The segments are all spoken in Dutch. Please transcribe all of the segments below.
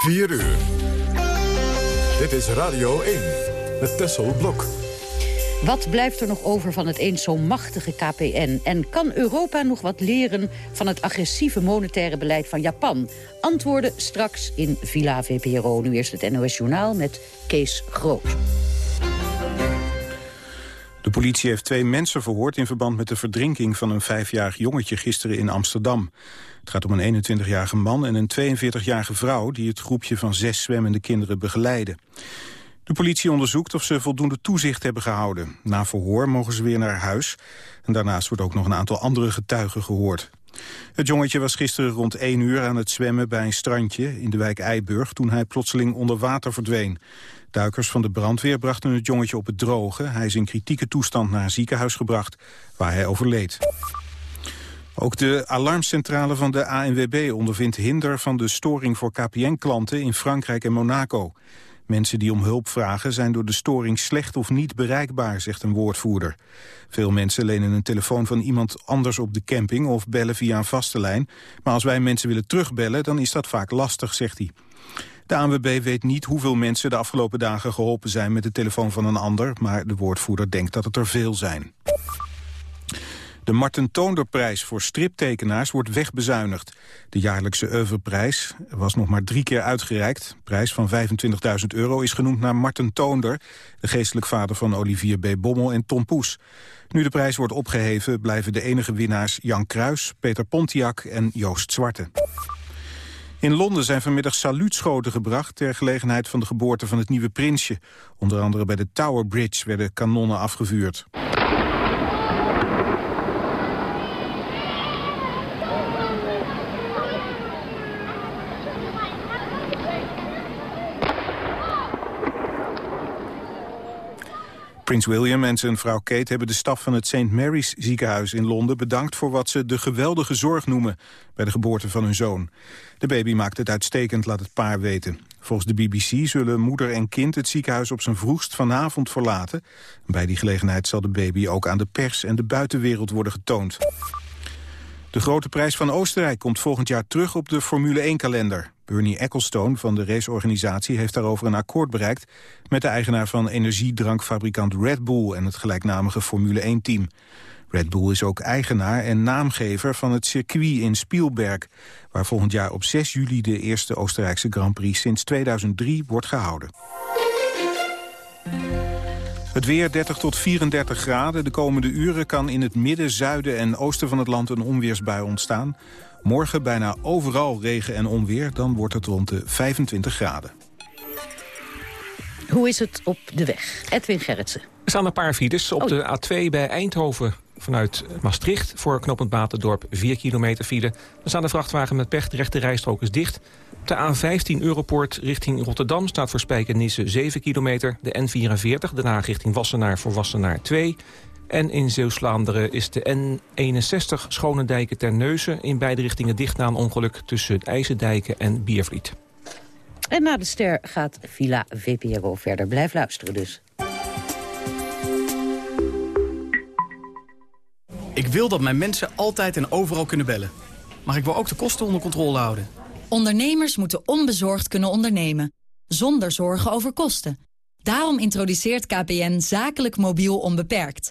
4 uur. Dit is Radio 1 met Tessel Blok. Wat blijft er nog over van het eens zo machtige KPN? En kan Europa nog wat leren van het agressieve monetaire beleid van Japan? Antwoorden straks in Villa VPRO. Nu eerst het NOS Journaal met Kees Groot. De politie heeft twee mensen verhoord in verband met de verdrinking van een vijfjarig jongetje gisteren in Amsterdam. Het gaat om een 21-jarige man en een 42-jarige vrouw die het groepje van zes zwemmende kinderen begeleiden. De politie onderzoekt of ze voldoende toezicht hebben gehouden. Na verhoor mogen ze weer naar huis. En daarnaast wordt ook nog een aantal andere getuigen gehoord. Het jongetje was gisteren rond 1 uur aan het zwemmen bij een strandje in de wijk Eiburg toen hij plotseling onder water verdween. Duikers van de brandweer brachten het jongetje op het droge. Hij is in kritieke toestand naar een ziekenhuis gebracht waar hij overleed. Ook de alarmcentrale van de ANWB ondervindt hinder van de storing voor KPN-klanten in Frankrijk en Monaco. Mensen die om hulp vragen zijn door de storing slecht of niet bereikbaar, zegt een woordvoerder. Veel mensen lenen een telefoon van iemand anders op de camping of bellen via een vaste lijn. Maar als wij mensen willen terugbellen, dan is dat vaak lastig, zegt hij. De ANWB weet niet hoeveel mensen de afgelopen dagen geholpen zijn met de telefoon van een ander, maar de woordvoerder denkt dat het er veel zijn. De Marten Toonderprijs voor striptekenaars wordt wegbezuinigd. De jaarlijkse oeuvreprijs was nog maar drie keer uitgereikt. De prijs van 25.000 euro is genoemd naar Marten Toonder... de geestelijk vader van Olivier B. Bommel en Tom Poes. Nu de prijs wordt opgeheven blijven de enige winnaars Jan Kruis, Peter Pontiac en Joost Zwarte. In Londen zijn vanmiddag saluutschoten gebracht... ter gelegenheid van de geboorte van het nieuwe prinsje. Onder andere bij de Tower Bridge werden kanonnen afgevuurd. Prins William en zijn vrouw Kate hebben de staf van het St. Mary's ziekenhuis in Londen bedankt voor wat ze de geweldige zorg noemen bij de geboorte van hun zoon. De baby maakt het uitstekend, laat het paar weten. Volgens de BBC zullen moeder en kind het ziekenhuis op zijn vroegst vanavond verlaten. Bij die gelegenheid zal de baby ook aan de pers en de buitenwereld worden getoond. De grote prijs van Oostenrijk komt volgend jaar terug op de Formule 1-kalender. Bernie Ecclestone van de raceorganisatie heeft daarover een akkoord bereikt... met de eigenaar van energiedrankfabrikant Red Bull... en het gelijknamige Formule 1-team. Red Bull is ook eigenaar en naamgever van het circuit in Spielberg... waar volgend jaar op 6 juli de eerste Oostenrijkse Grand Prix sinds 2003 wordt gehouden. Het weer 30 tot 34 graden. De komende uren kan in het midden, zuiden en oosten van het land een onweersbui ontstaan. Morgen bijna overal regen en onweer, dan wordt het rond de 25 graden. Hoe is het op de weg? Edwin Gerritsen. Er staan een paar files op oh. de A2 bij Eindhoven vanuit Maastricht... voor knooppunt Batendorp 4 kilometer file. Er staan de vrachtwagen met pech, de rechte rijstrook is dicht. De A15 Europoort richting Rotterdam staat voor Spijkenisse 7 kilometer. De N44 daarna richting Wassenaar voor Wassenaar 2. En in Zeeuws-Vlaanderen is de N61 Schonendijken ter Neuzen... in beide richtingen dicht na een ongeluk tussen het IJzerdijken en Biervliet. En na de ster gaat Villa VPRO verder. Blijf luisteren dus. Ik wil dat mijn mensen altijd en overal kunnen bellen. Maar ik wil ook de kosten onder controle houden. Ondernemers moeten onbezorgd kunnen ondernemen. Zonder zorgen over kosten. Daarom introduceert KPN zakelijk mobiel onbeperkt.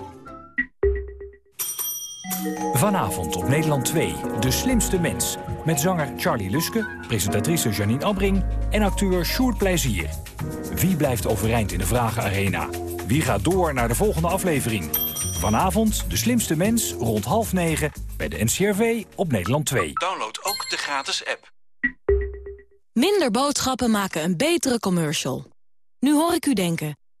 Vanavond op Nederland 2, De Slimste Mens. Met zanger Charlie Luske, presentatrice Janine Abbring en acteur Sjoerd Plezier. Wie blijft overeind in de Vragenarena? Wie gaat door naar de volgende aflevering? Vanavond De Slimste Mens rond half negen bij de NCRV op Nederland 2. Download ook de gratis app. Minder boodschappen maken een betere commercial. Nu hoor ik u denken...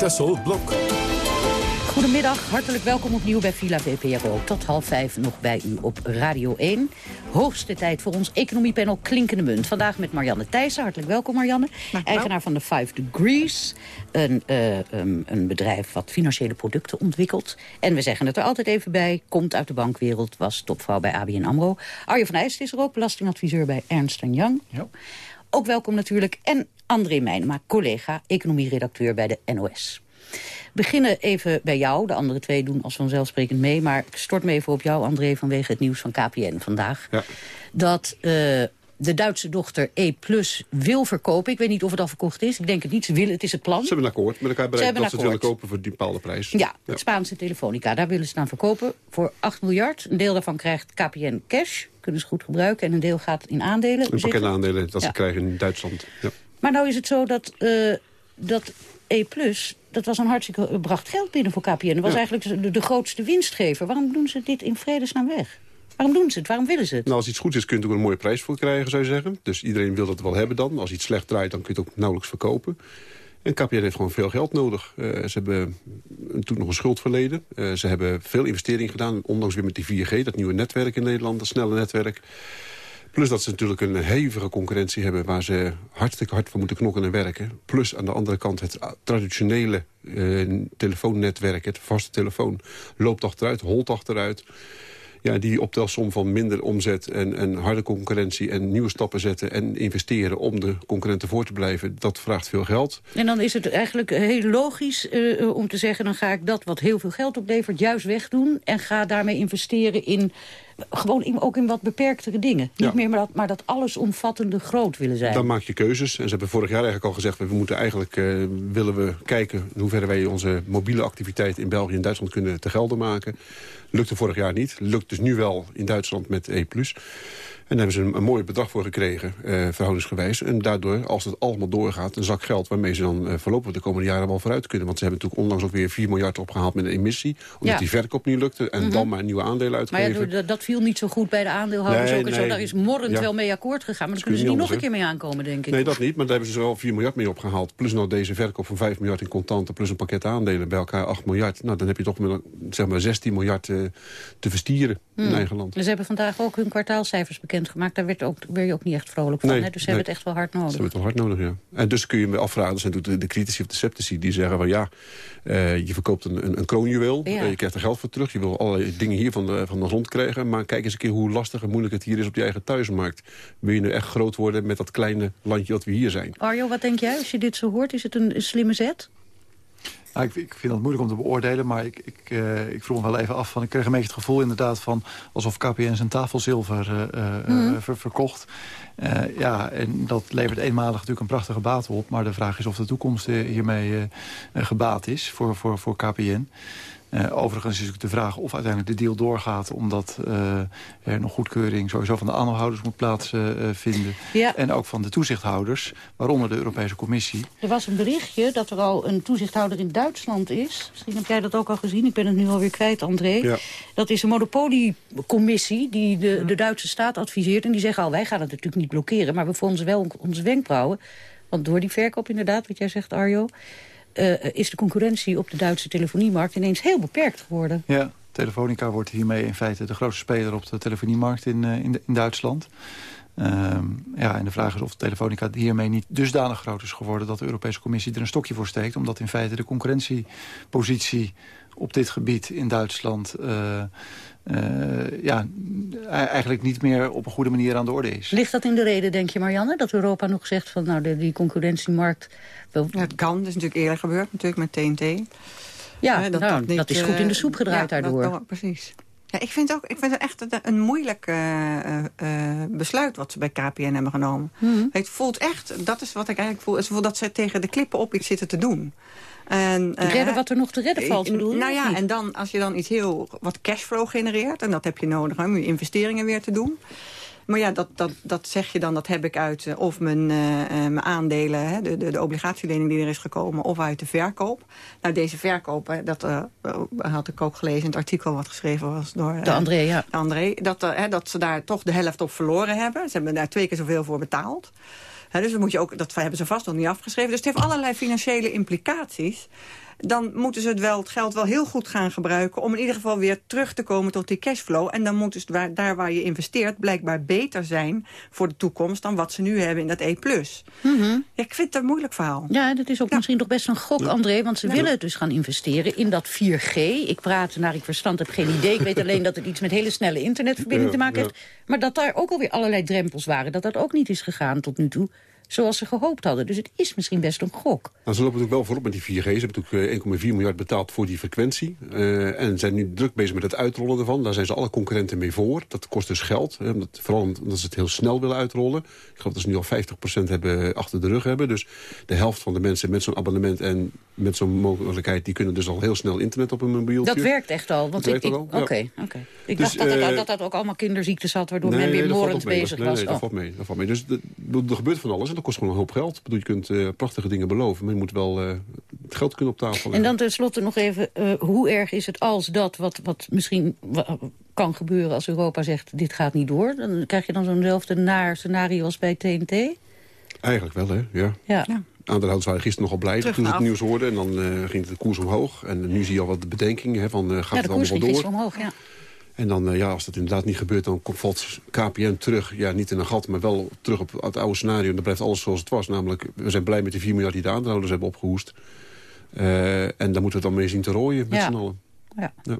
Tessel Blok. Goedemiddag, hartelijk welkom opnieuw bij Villa VPRO. Tot half vijf nog bij u op Radio 1. Hoogste tijd voor ons economiepanel Klinkende Munt. Vandaag met Marianne Thijssen. Hartelijk welkom Marianne. Eigenaar van de Five Degrees. Een, uh, um, een bedrijf wat financiële producten ontwikkelt. En we zeggen het er altijd even bij. Komt uit de bankwereld, was topvrouw bij ABN AMRO. Arjen van IJst is er ook, belastingadviseur bij Ernst Young. Ja. Ook welkom natuurlijk. En André Meijnema, collega, economieredacteur bij de NOS beginnen even bij jou. De andere twee doen als vanzelfsprekend mee. Maar ik stort me even op jou, André, vanwege het nieuws van KPN vandaag. Ja. Dat uh, de Duitse dochter E Plus wil verkopen. Ik weet niet of het al verkocht is. Ik denk het niet. Ze willen, het is het plan. Ze hebben een akkoord met elkaar bereikt dat ze het willen kopen voor die bepaalde prijs. Ja, ja, het Spaanse Telefonica. Daar willen ze dan verkopen voor 8 miljard. Een deel daarvan krijgt KPN cash. Kunnen ze goed gebruiken. En een deel gaat in aandelen. Een pakket aandelen dat ze krijgen in Duitsland. Ja. Maar nou is het zo dat, uh, dat E dat was een hartstikke bracht geld binnen voor KPN. Dat was eigenlijk de, de, grootste winstgever. Waarom doen ze dit in vredesnaam weg? Waarom doen ze het? Waarom willen ze het? Nou, als iets goed is, kun je er ook een mooie prijs voor krijgen, zou je zeggen. Dus iedereen wil dat wel hebben dan. Als iets slecht draait, dan kun je het ook nauwelijks verkopen. En KPN heeft gewoon veel geld nodig. Uh, ze hebben toen nog een schuldverleden. Uh, ze hebben veel investeringen gedaan, ondanks weer met die 4G, dat nieuwe netwerk in Nederland, dat snelle netwerk. Plus dat ze natuurlijk een hevige concurrentie hebben... waar ze hartstikke hard voor moeten knokken en werken. Plus aan de andere kant het traditionele uh, telefoonnetwerk... het vaste telefoon loopt achteruit, holt achteruit ja, die optelsom van minder omzet en, en harde concurrentie... en nieuwe stappen zetten en investeren om de concurrenten voor te blijven... dat vraagt veel geld. En dan is het eigenlijk heel logisch uh, om te zeggen... dan ga ik dat wat heel veel geld oplevert juist wegdoen... en ga daarmee investeren in gewoon in, ook in wat beperktere dingen. Niet meer maar dat, maar dat allesomvattende groot willen zijn. Dan maak je keuzes. En ze hebben vorig jaar eigenlijk al gezegd... we moeten eigenlijk uh, willen we kijken in hoeverre wij onze mobiele activiteit... in België en Duitsland kunnen te gelden maken. Lukte vorig jaar niet. Lukt dus nu wel in Duitsland met E+. En daar hebben ze een, een mooi bedrag voor gekregen, eh, verhoudingsgewijs. En daardoor, als het allemaal doorgaat, een zak geld... waarmee ze dan eh, voorlopig de komende jaren wel vooruit kunnen. Want ze hebben natuurlijk onlangs ook weer 4 miljard opgehaald met een emissie. Omdat die verkoop niet lukte. En mhm. dan maar nieuwe aandelen uitgeven. Maar ja, dat viel niet zo goed bij de aandeelhouders ook. En zo. Daar is morrend wel mee akkoord gegaan. Maar dan kunnen ze niet nog een keer mee aankomen, denk ik. Nee, dat niet. Maar daar hebben ze wel 4 miljard mee opgehaald. Plus nog deze verkoop van 5 miljard in contanten. Plus een pakket aandelen. Bij elkaar 8 miljard. Nou, dan heb je toch met, zeg maar 16 miljard uh, te verstieren in hmm. eigen land. Ze hebben vandaag ook hun kwartaalcijfers bekendgemaakt. Daar werd ook werd je ook niet echt vrolijk van. hè? Dus ze hebben het echt wel hard nodig. Ze hebben het wel hard nodig, ja. En dus kun je me afvragen, zijn de, de critici of de sceptici... die zeggen van ja, uh, je verkoopt een, een, een kroonjuweel. Ja. Uh, je krijgt er geld voor terug. Je wil allerlei dingen hier van de, van de grond krijgen. Maar kijk eens een keer hoe lastig en moeilijk het hier is op je eigen thuismarkt. Wil je nu echt groot worden met dat kleine landje dat we hier zijn? Arjo, wat denk jij als je dit zo hoort? Is het een, een slimme zet? Nou, ik, ik, vind het moeilijk om te beoordelen, maar ik, ik, uh, ik vroeg me wel even af. Van, ik kreeg een beetje het gevoel inderdaad van alsof KPN zijn tafelzilver uh, mm. ver, verkocht. ja, en dat levert eenmalig natuurlijk een prachtige baat op. Maar de vraag is of de toekomst hiermee gebaat is voor, voor, voor KPN. Uh, overigens is het de vraag of uiteindelijk de deal doorgaat... omdat uh, er nog goedkeuring sowieso van de aandeelhouders moet plaatsvinden. Uh, ja. En ook van de toezichthouders, waaronder de Europese Commissie. Er was een berichtje dat er al een toezichthouder in Duitsland is. Misschien heb jij dat ook al gezien. Ik ben het nu alweer kwijt, André. Ja. Dat is een monopoliecommissie die de, de Duitse staat adviseert. En die zeggen al, wij gaan het natuurlijk niet blokkeren... maar we fronsen wel onze wenkbrauwen. Want door die verkoop inderdaad, wat jij zegt, Arjo... Uh, is de concurrentie op de Duitse telefoniemarkt ineens heel beperkt geworden. Ja, Telefonica wordt hiermee in feite de grootste speler op de telefoniemarkt in, in, in, Duitsland. Uh, ja, en de vraag is of Telefonica hiermee niet dusdanig groot is geworden... dat de Europese Commissie er een stokje voor steekt. Omdat in feite de concurrentiepositie op dit gebied in Duitsland... Uh, uh, ja, eigenlijk niet meer op een goede manier aan de orde is. Ligt dat in de reden, denk je Marianne, dat Europa nog zegt van nou, de, die concurrentiemarkt... Wel... Ja, het kan, dat is natuurlijk eerder gebeurd natuurlijk met TNT. Ja, dat, nou, dat, niet, dat, is goed in de soep gedraaid ja, daardoor. precies. Ja, ik vind, ook, ik vind het echt een, een moeilijk uh, uh, besluit wat ze bij KPN hebben genomen. Mhm. Het voelt echt, dat is wat ik eigenlijk voel, het voelt dat ze tegen de klippen op iets zitten te doen. En, uh, redden wat er nog te redden valt, bedoel? Nou ja, en dan, als je dan iets heel, wat cashflow genereert... en dat heb je nodig om je investeringen weer te doen... Maar ja, dat, dat, dat zeg je dan, dat heb ik uit uh, of mijn, uh, mijn aandelen, hè, de, de, de obligatielening die er is gekomen, of uit de verkoop. Nou, deze verkoop, hè, dat had ik ook gelezen in het artikel wat geschreven was door de André, ja. André, dat, hè, dat ze daar toch de helft op verloren hebben. Ze hebben daar twee keer zoveel voor betaald. He, dus dat, moet je ook, dat hebben ze vast nog niet afgeschreven. Dus het heeft allerlei financiële implicaties dan moeten ze het, wel, het geld wel heel goed gaan gebruiken... om in ieder geval weer terug te komen tot die cashflow. En dan moet dus waar, daar waar je investeert blijkbaar beter zijn... voor de toekomst dan wat ze nu hebben in dat E+. Mm -hmm. ja, ik vind het een moeilijk verhaal. Ja, dat is ook ja. misschien toch best een gok, André. Want ze ja. willen dus gaan investeren in dat 4G. Ik praat naar ik verstand, heb geen idee. Ik weet alleen dat het iets met hele snelle internetverbinding te maken heeft. Maar dat daar ook alweer allerlei drempels waren. Dat dat ook niet is gegaan tot nu toe zoals ze gehoopt hadden. Dus het is misschien best een gok. Nou, ze lopen natuurlijk wel voorop met die 4G. Ze hebben natuurlijk 1,4 miljard betaald voor die frequentie. Uh, en zijn nu druk bezig met het uitrollen ervan. Daar zijn ze alle concurrenten mee voor. Dat kost dus geld. Hè, omdat, vooral omdat ze het heel snel willen uitrollen. Ik geloof dat ze nu al 50% hebben, achter de rug hebben. Dus de helft van de mensen met zo'n abonnement en met zo'n mogelijkheid... die kunnen dus al heel snel internet op hun mobiel. Dat werkt echt al. Want ik, Oké, okay, ja. okay. ik dus, dacht dat, uh, dat, dat dat ook allemaal kinderziektes had... waardoor nee, men weer morend bezig nee, was. Nee, dat, oh. valt mee, dat valt mee. Dus de, er gebeurt van alles en dat kost gewoon een hoop geld. Ik bedoel, je kunt uh, prachtige dingen beloven, maar je moet wel uh, het geld kunnen op tafel En dan tenslotte nog even, uh, hoe erg is het als dat... wat, wat misschien kan gebeuren als Europa zegt, dit gaat niet door? Dan krijg je dan zo'nzelfde naar scenario als bij TNT? Eigenlijk wel, hè, ja. ja. ja. Aandeelhouders waren gisteren nogal blij Terug toen ze het af. nieuws hoorden. En dan uh, ging de koers omhoog. En nu zie je al wat bedenkingen. Hè, van, uh, gaat ja, het allemaal koers wel door? omhoog, ja. En dan, uh, ja, als dat inderdaad niet gebeurt, dan valt KPN terug. Ja, niet in een gat, maar wel terug op het oude scenario. En dan blijft alles zoals het was. Namelijk, we zijn blij met de 4 miljard die de aandeelhouders hebben opgehoest. Uh, en daar moeten we dan mee zien te rooien met ja. z'n allen. Ja. ja.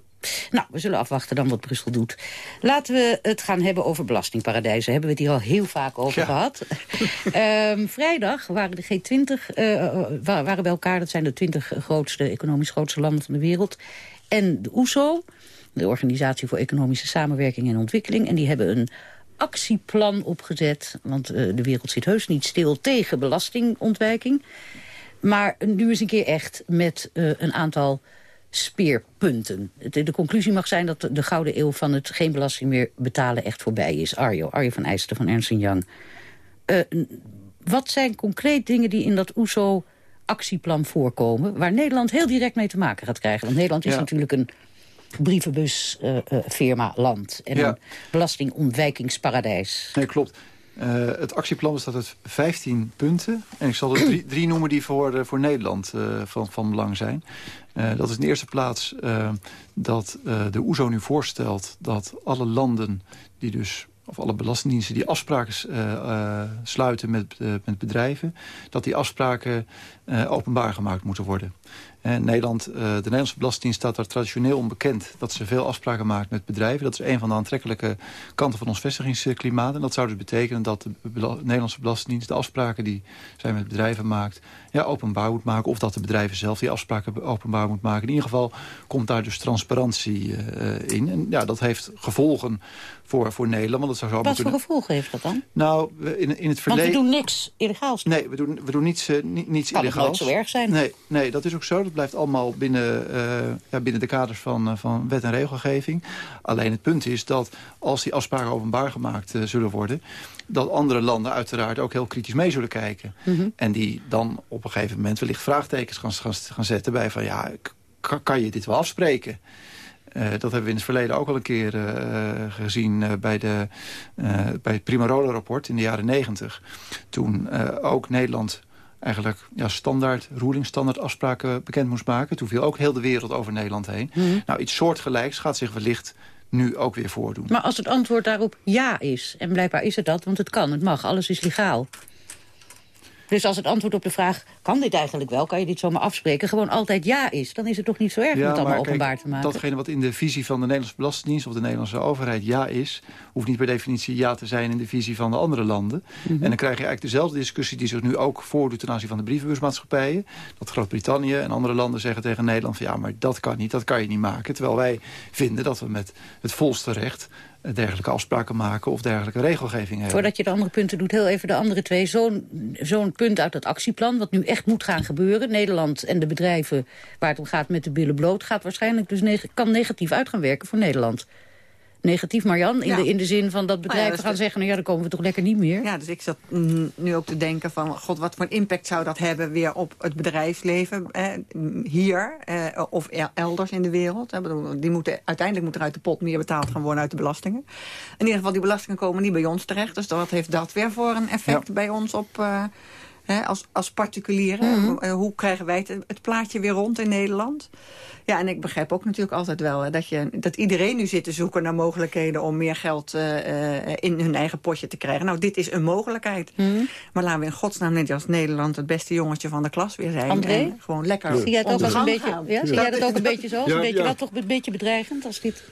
Nou, we zullen afwachten dan wat Brussel doet. Laten we het gaan hebben over belastingparadijzen. Hebben we het hier al heel vaak over ja. gehad. um, vrijdag waren de G20 uh, waren bij elkaar. Dat zijn de 20 grootste, economisch grootste landen van de wereld. En de OESO, de Organisatie voor Economische Samenwerking en Ontwikkeling. En die hebben een actieplan opgezet. Want uh, de wereld zit heus niet stil tegen belastingontwijking. Maar nu eens een keer echt met uh, een aantal speerpunten. De, de, conclusie mag zijn dat de, de, gouden eeuw van het geen belasting meer betalen echt voorbij is. Arjo, Arjo van Eijsten van Ernst Young. Uh, wat zijn concreet dingen die in dat OESO actieplan voorkomen... waar Nederland heel direct mee te maken gaat krijgen? Want Nederland is ja. natuurlijk een brievenbus uh, uh, firma land en ja. een belastingontwijkingsparadijs. Nee, klopt. Uh, het actieplan bestaat uit 15 punten. En ik zal er drie, drie noemen die voor, uh, voor Nederland uh, van, van belang zijn. Dat is in de eerste plaats dat de OESO nu voorstelt... dat alle landen die dus of alle belastingdiensten die afspraken sluiten met, met bedrijven... dat die afspraken openbaar gemaakt moeten worden. En Nederland, de Nederlandse Belastingdienst staat daar traditioneel onbekend... dat ze veel afspraken maakt met bedrijven. Dat is een van de aantrekkelijke kanten van ons vestigingsklimaat. En dat zou dus betekenen dat de Nederlandse Belastingdienst... de afspraken die zij met bedrijven maakt, ja, openbaar moet maken... of dat de bedrijven zelf die afspraken openbaar moet maken. In ieder geval komt daar dus transparantie in. En ja, dat heeft gevolgen voor, voor Nederland. Want dat zou zo Wat voor gevolgen heeft dat dan? Nou, in, in het verleden... Want we doen niks illegaals. Nee, we doen, we doen niets, uh, niets kan illegaals. Kan nooit zo erg zijn. Nee, nee, dat is ook zo. Blijft allemaal binnen, uh, ja, binnen de kaders van, uh, van wet en regelgeving. Alleen het punt is dat als die afspraken openbaar gemaakt zullen worden... dat andere landen uiteraard ook heel kritisch mee zullen kijken. Mhm. Mm -hmm. En die dan op een gegeven moment wellicht vraagtekens gaan, gaan, gaan zetten bij van... ja, kan je dit wel afspreken? Uh, dat hebben we in het verleden ook al een keer uh, gezien uh, bij, de, bij het Primarola-rapport in de jaren negentig. Toen ook Nederland eigenlijk ja, standaard, ruling standaard afspraken bekend moest maken. Toen viel ook heel de wereld over Nederland heen. Mhm. Nou, iets soortgelijks gaat zich wellicht nu ook weer voordoen. Maar als het antwoord daarop ja is, en blijkbaar is het dat, want het kan, het mag, alles is legaal. Dus als het antwoord op de vraag, kan dit eigenlijk wel, kan je dit zomaar afspreken, gewoon altijd ja is, dan is het toch niet zo erg om het allemaal openbaar te maken. Datgene wat in de visie van de Nederlandse Belastingdienst of de Nederlandse overheid ja is, hoeft niet per definitie ja te zijn in de visie van de andere landen. Mhm. En dan krijg je eigenlijk dezelfde discussie die zich nu ook voordoet ten aanzien van de brievenbusmaatschappijen. Dat Groot-Brittannië en andere landen zeggen tegen Nederland van ja, maar dat kan niet, dat kan je niet maken. Terwijl wij vinden dat we met het volste recht dergelijke afspraken maken of dergelijke regelgeving hebben. Voordat je de andere punten doet, heel even de andere twee. Zo'n zo'n punt uit het actieplan, wat nu echt moet gaan gebeuren. Nederland en de bedrijven waar het om gaat met de billen bloot... gaat waarschijnlijk dus kan negatief uit gaan werken voor Nederland negatief, Marjan. In, de, in de zin van dat nou bedrijven gaan zeggen... nou ja, dan komen we toch lekker niet meer. Ja, dus ik zat nu ook te denken van... god, wat voor impact zou dat hebben weer op het bedrijfsleven... hier eh, of elders in de wereld. Die moeten, uiteindelijk moet er uit de pot meer betaald gaan worden uit de belastingen. In ieder geval, die belastingen komen niet bij ons terecht. Dus wat heeft dat weer voor een effect bij ons op... Uh, als, als particulieren. Mhm. Eh, hoe krijgen wij het, het, plaatje weer rond in Nederland? Ja, en ik begrijp ook natuurlijk altijd wel hè, dat, je, dat iedereen nu zit te zoeken naar mogelijkheden om meer geld uh, in hun eigen potje te krijgen. Nou, dit is een mogelijkheid. Mm. Maar laten we in godsnaam net als Nederland het beste jongetje van de klas weer zijn. André? En gewoon lekker Zie jij het ook als een beetje, ja? Zie jij dat ook een beetje zo? Ja, een beetje, ja. toch een beetje bedreigend als dit...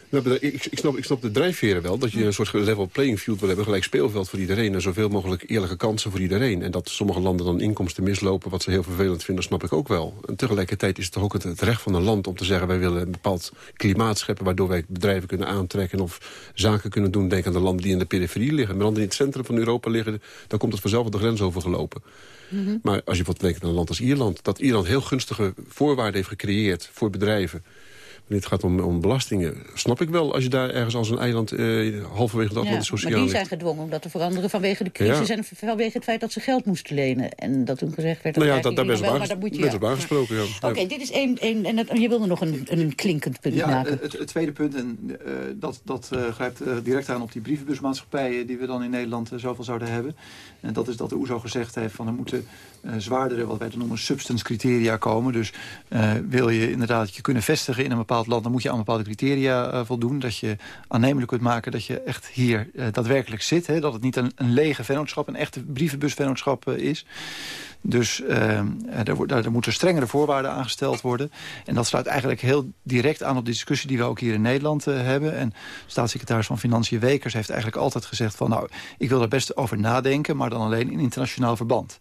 ik, ik, snap, ik snap de drijfveren wel. Dat je een soort level playing field wil hebben. Gelijk speelveld voor iedereen. En zoveel mogelijk eerlijke kansen voor iedereen. En dat sommige landen dan inkomsten mislopen. Wat ze heel vervelend vinden, snap ik ook wel. En tegelijkertijd is het toch ook het, recht van een land om te zeggen... wij willen bepaald klimaat scheppen... waardoor wij bedrijven kunnen aantrekken of zaken kunnen doen. Denk aan de landen die in de periferie liggen. Maar landen die in het centrum van Europa liggen... dan komt het vanzelf de grens overgelopen. Mm Maar als je wat denkt aan een land als Ierland... dat Ierland heel gunstige voorwaarden heeft gecreëerd voor bedrijven dit gaat om, om belastingen. Snap ik wel als je daar ergens als een eiland eh, halverwege de Atlantische Oceaan Maar die zijn gedwongen om dat te veranderen vanwege de crisis... en vanwege het feit dat ze geld moesten lenen. En dat toen gezegd werd... Nou ja, dat, daar ben je op aangesproken. Ja. Oké, dit is één... één en dat, je wilde nog een, een klinkend punt maken. Het, het, tweede punt, en uh, dat, dat uh, grijpt uh, direct aan op die brievenbusmaatschappijen... die we dan in Nederland zoveel zouden hebben. En dat is dat de OESO gezegd heeft van er moeten zwaardere, wat wij dan noemen, substance criteria komen. Dus wil je inderdaad je kunnen vestigen in een bepaald land... dan moet je aan bepaalde criteria uh, voldoen. Dat je aannemelijk kunt maken dat je echt hier uh, daadwerkelijk zit. Hè? Dat het niet een, een lege vennootschap, een echte brievenbusvennootschap uh, is. Dus uh, er, moeten strengere voorwaarden aangesteld worden. En dat sluit eigenlijk heel direct aan op de discussie die we ook hier in Nederland uh, hebben. En staatssecretaris van Financiën Wekers heeft eigenlijk altijd gezegd van... nou, ik wil er best over nadenken, maar dan alleen in internationaal verband.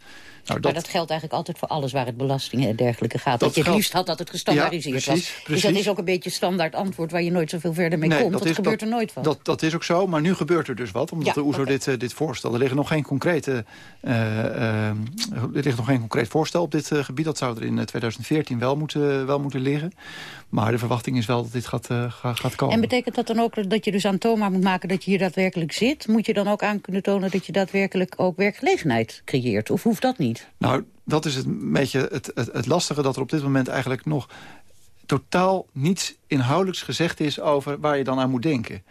Nou, dat... Maar dat geldt eigenlijk altijd voor alles waar het belastingen en dergelijke gaat. Dat, je het liefst had dat het gestandaardiseerd ja, precies, was. Dus dat is ook een beetje standaard antwoord waar je nooit zoveel verder mee komt. Dat, dat gebeurt er nooit van. Dat, dat is ook zo, maar nu gebeurt er dus wat. Omdat de OESO dit, uh, dit voorstel. Er liggen nog geen concrete, uh, uh, er ligt nog geen concreet voorstel op dit gebied. Dat zou er in 2014 wel moeten, wel moeten liggen. Maar de verwachting is wel dat dit gaat, gaat komen. En betekent dat dan ook dat je dus aantoonbaar moet maken dat je hier daadwerkelijk zit? Moet je dan ook aan kunnen tonen dat je daadwerkelijk ook werkgelegenheid creëert? Of hoeft dat niet? Nou, dat is het een beetje het, het, het lastige dat er op dit moment eigenlijk nog totaal niets inhoudelijks gezegd is over waar je dan aan moet denken.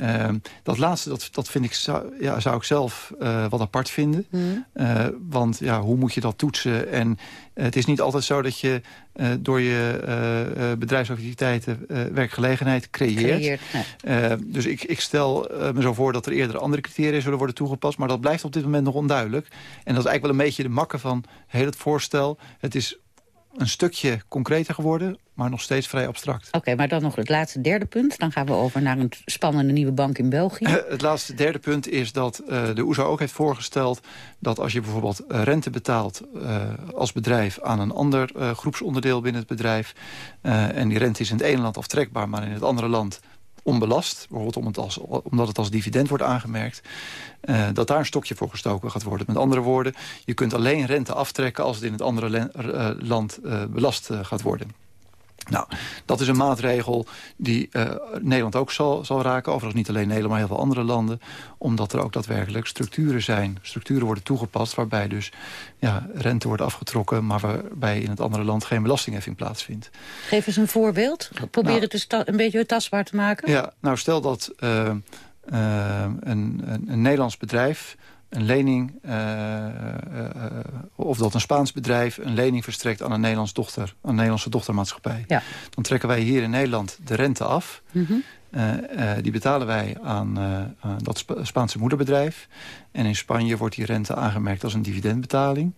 Uh, dat laatste, dat, dat vind ik, zou, ja, zou ik zelf uh, wat apart vinden. Mm. Uh, want ja, hoe moet je dat toetsen? En het is niet altijd zo dat je door je bedrijfsactiviteiten werkgelegenheid creëert. creëert dus ik, ik stel me zo voor dat er eerder andere criteria zullen worden toegepast. Maar dat blijft op dit moment nog onduidelijk. En dat is eigenlijk wel een beetje de makke van heel het voorstel. Het is een stukje concreter geworden, maar nog steeds vrij abstract. Oké, maar dan nog het laatste derde punt. Dan gaan we over naar een spannende nieuwe bank in België. het laatste derde punt is dat uh, de OESO ook heeft voorgesteld... dat als je bijvoorbeeld eh, rente betaalt uh, als bedrijf aan een ander groepsonderdeel binnen het bedrijf... en die rente is in het ene land aftrekbaar, maar in het andere land onbelast. Bijvoorbeeld om het als, omdat het als dividend wordt aangemerkt. Uh, dat daar een stokje voor gestoken gaat worden. Met andere woorden, je kunt alleen rente aftrekken... als het in het andere uh, land uh, belast gaat worden. Nou, dat is een maatregel die uh, Nederland ook zal, zal raken. Overigens niet alleen Nederland, maar heel veel andere landen. Omdat er ook daadwerkelijk structuren zijn. Structuren worden toegepast waarbij dus ja, rente wordt afgetrokken... maar waarbij in het andere land geen belastingheffing plaatsvindt. Geef eens een voorbeeld. Probeer nou, het een beetje tastbaar te maken. Ja, nou stel dat uh, uh, een, een, een Nederlands bedrijf een lening, uh, uh, of dat een Spaans bedrijf een lening verstrekt aan een, Nederlands dochter, een Nederlandse dochtermaatschappij. Ja. Dan trekken wij hier in Nederland de rente af. Mm -hmm. die betalen wij aan, dat Spa Spaanse moederbedrijf. En in Spanje wordt die rente aangemerkt als een dividendbetaling.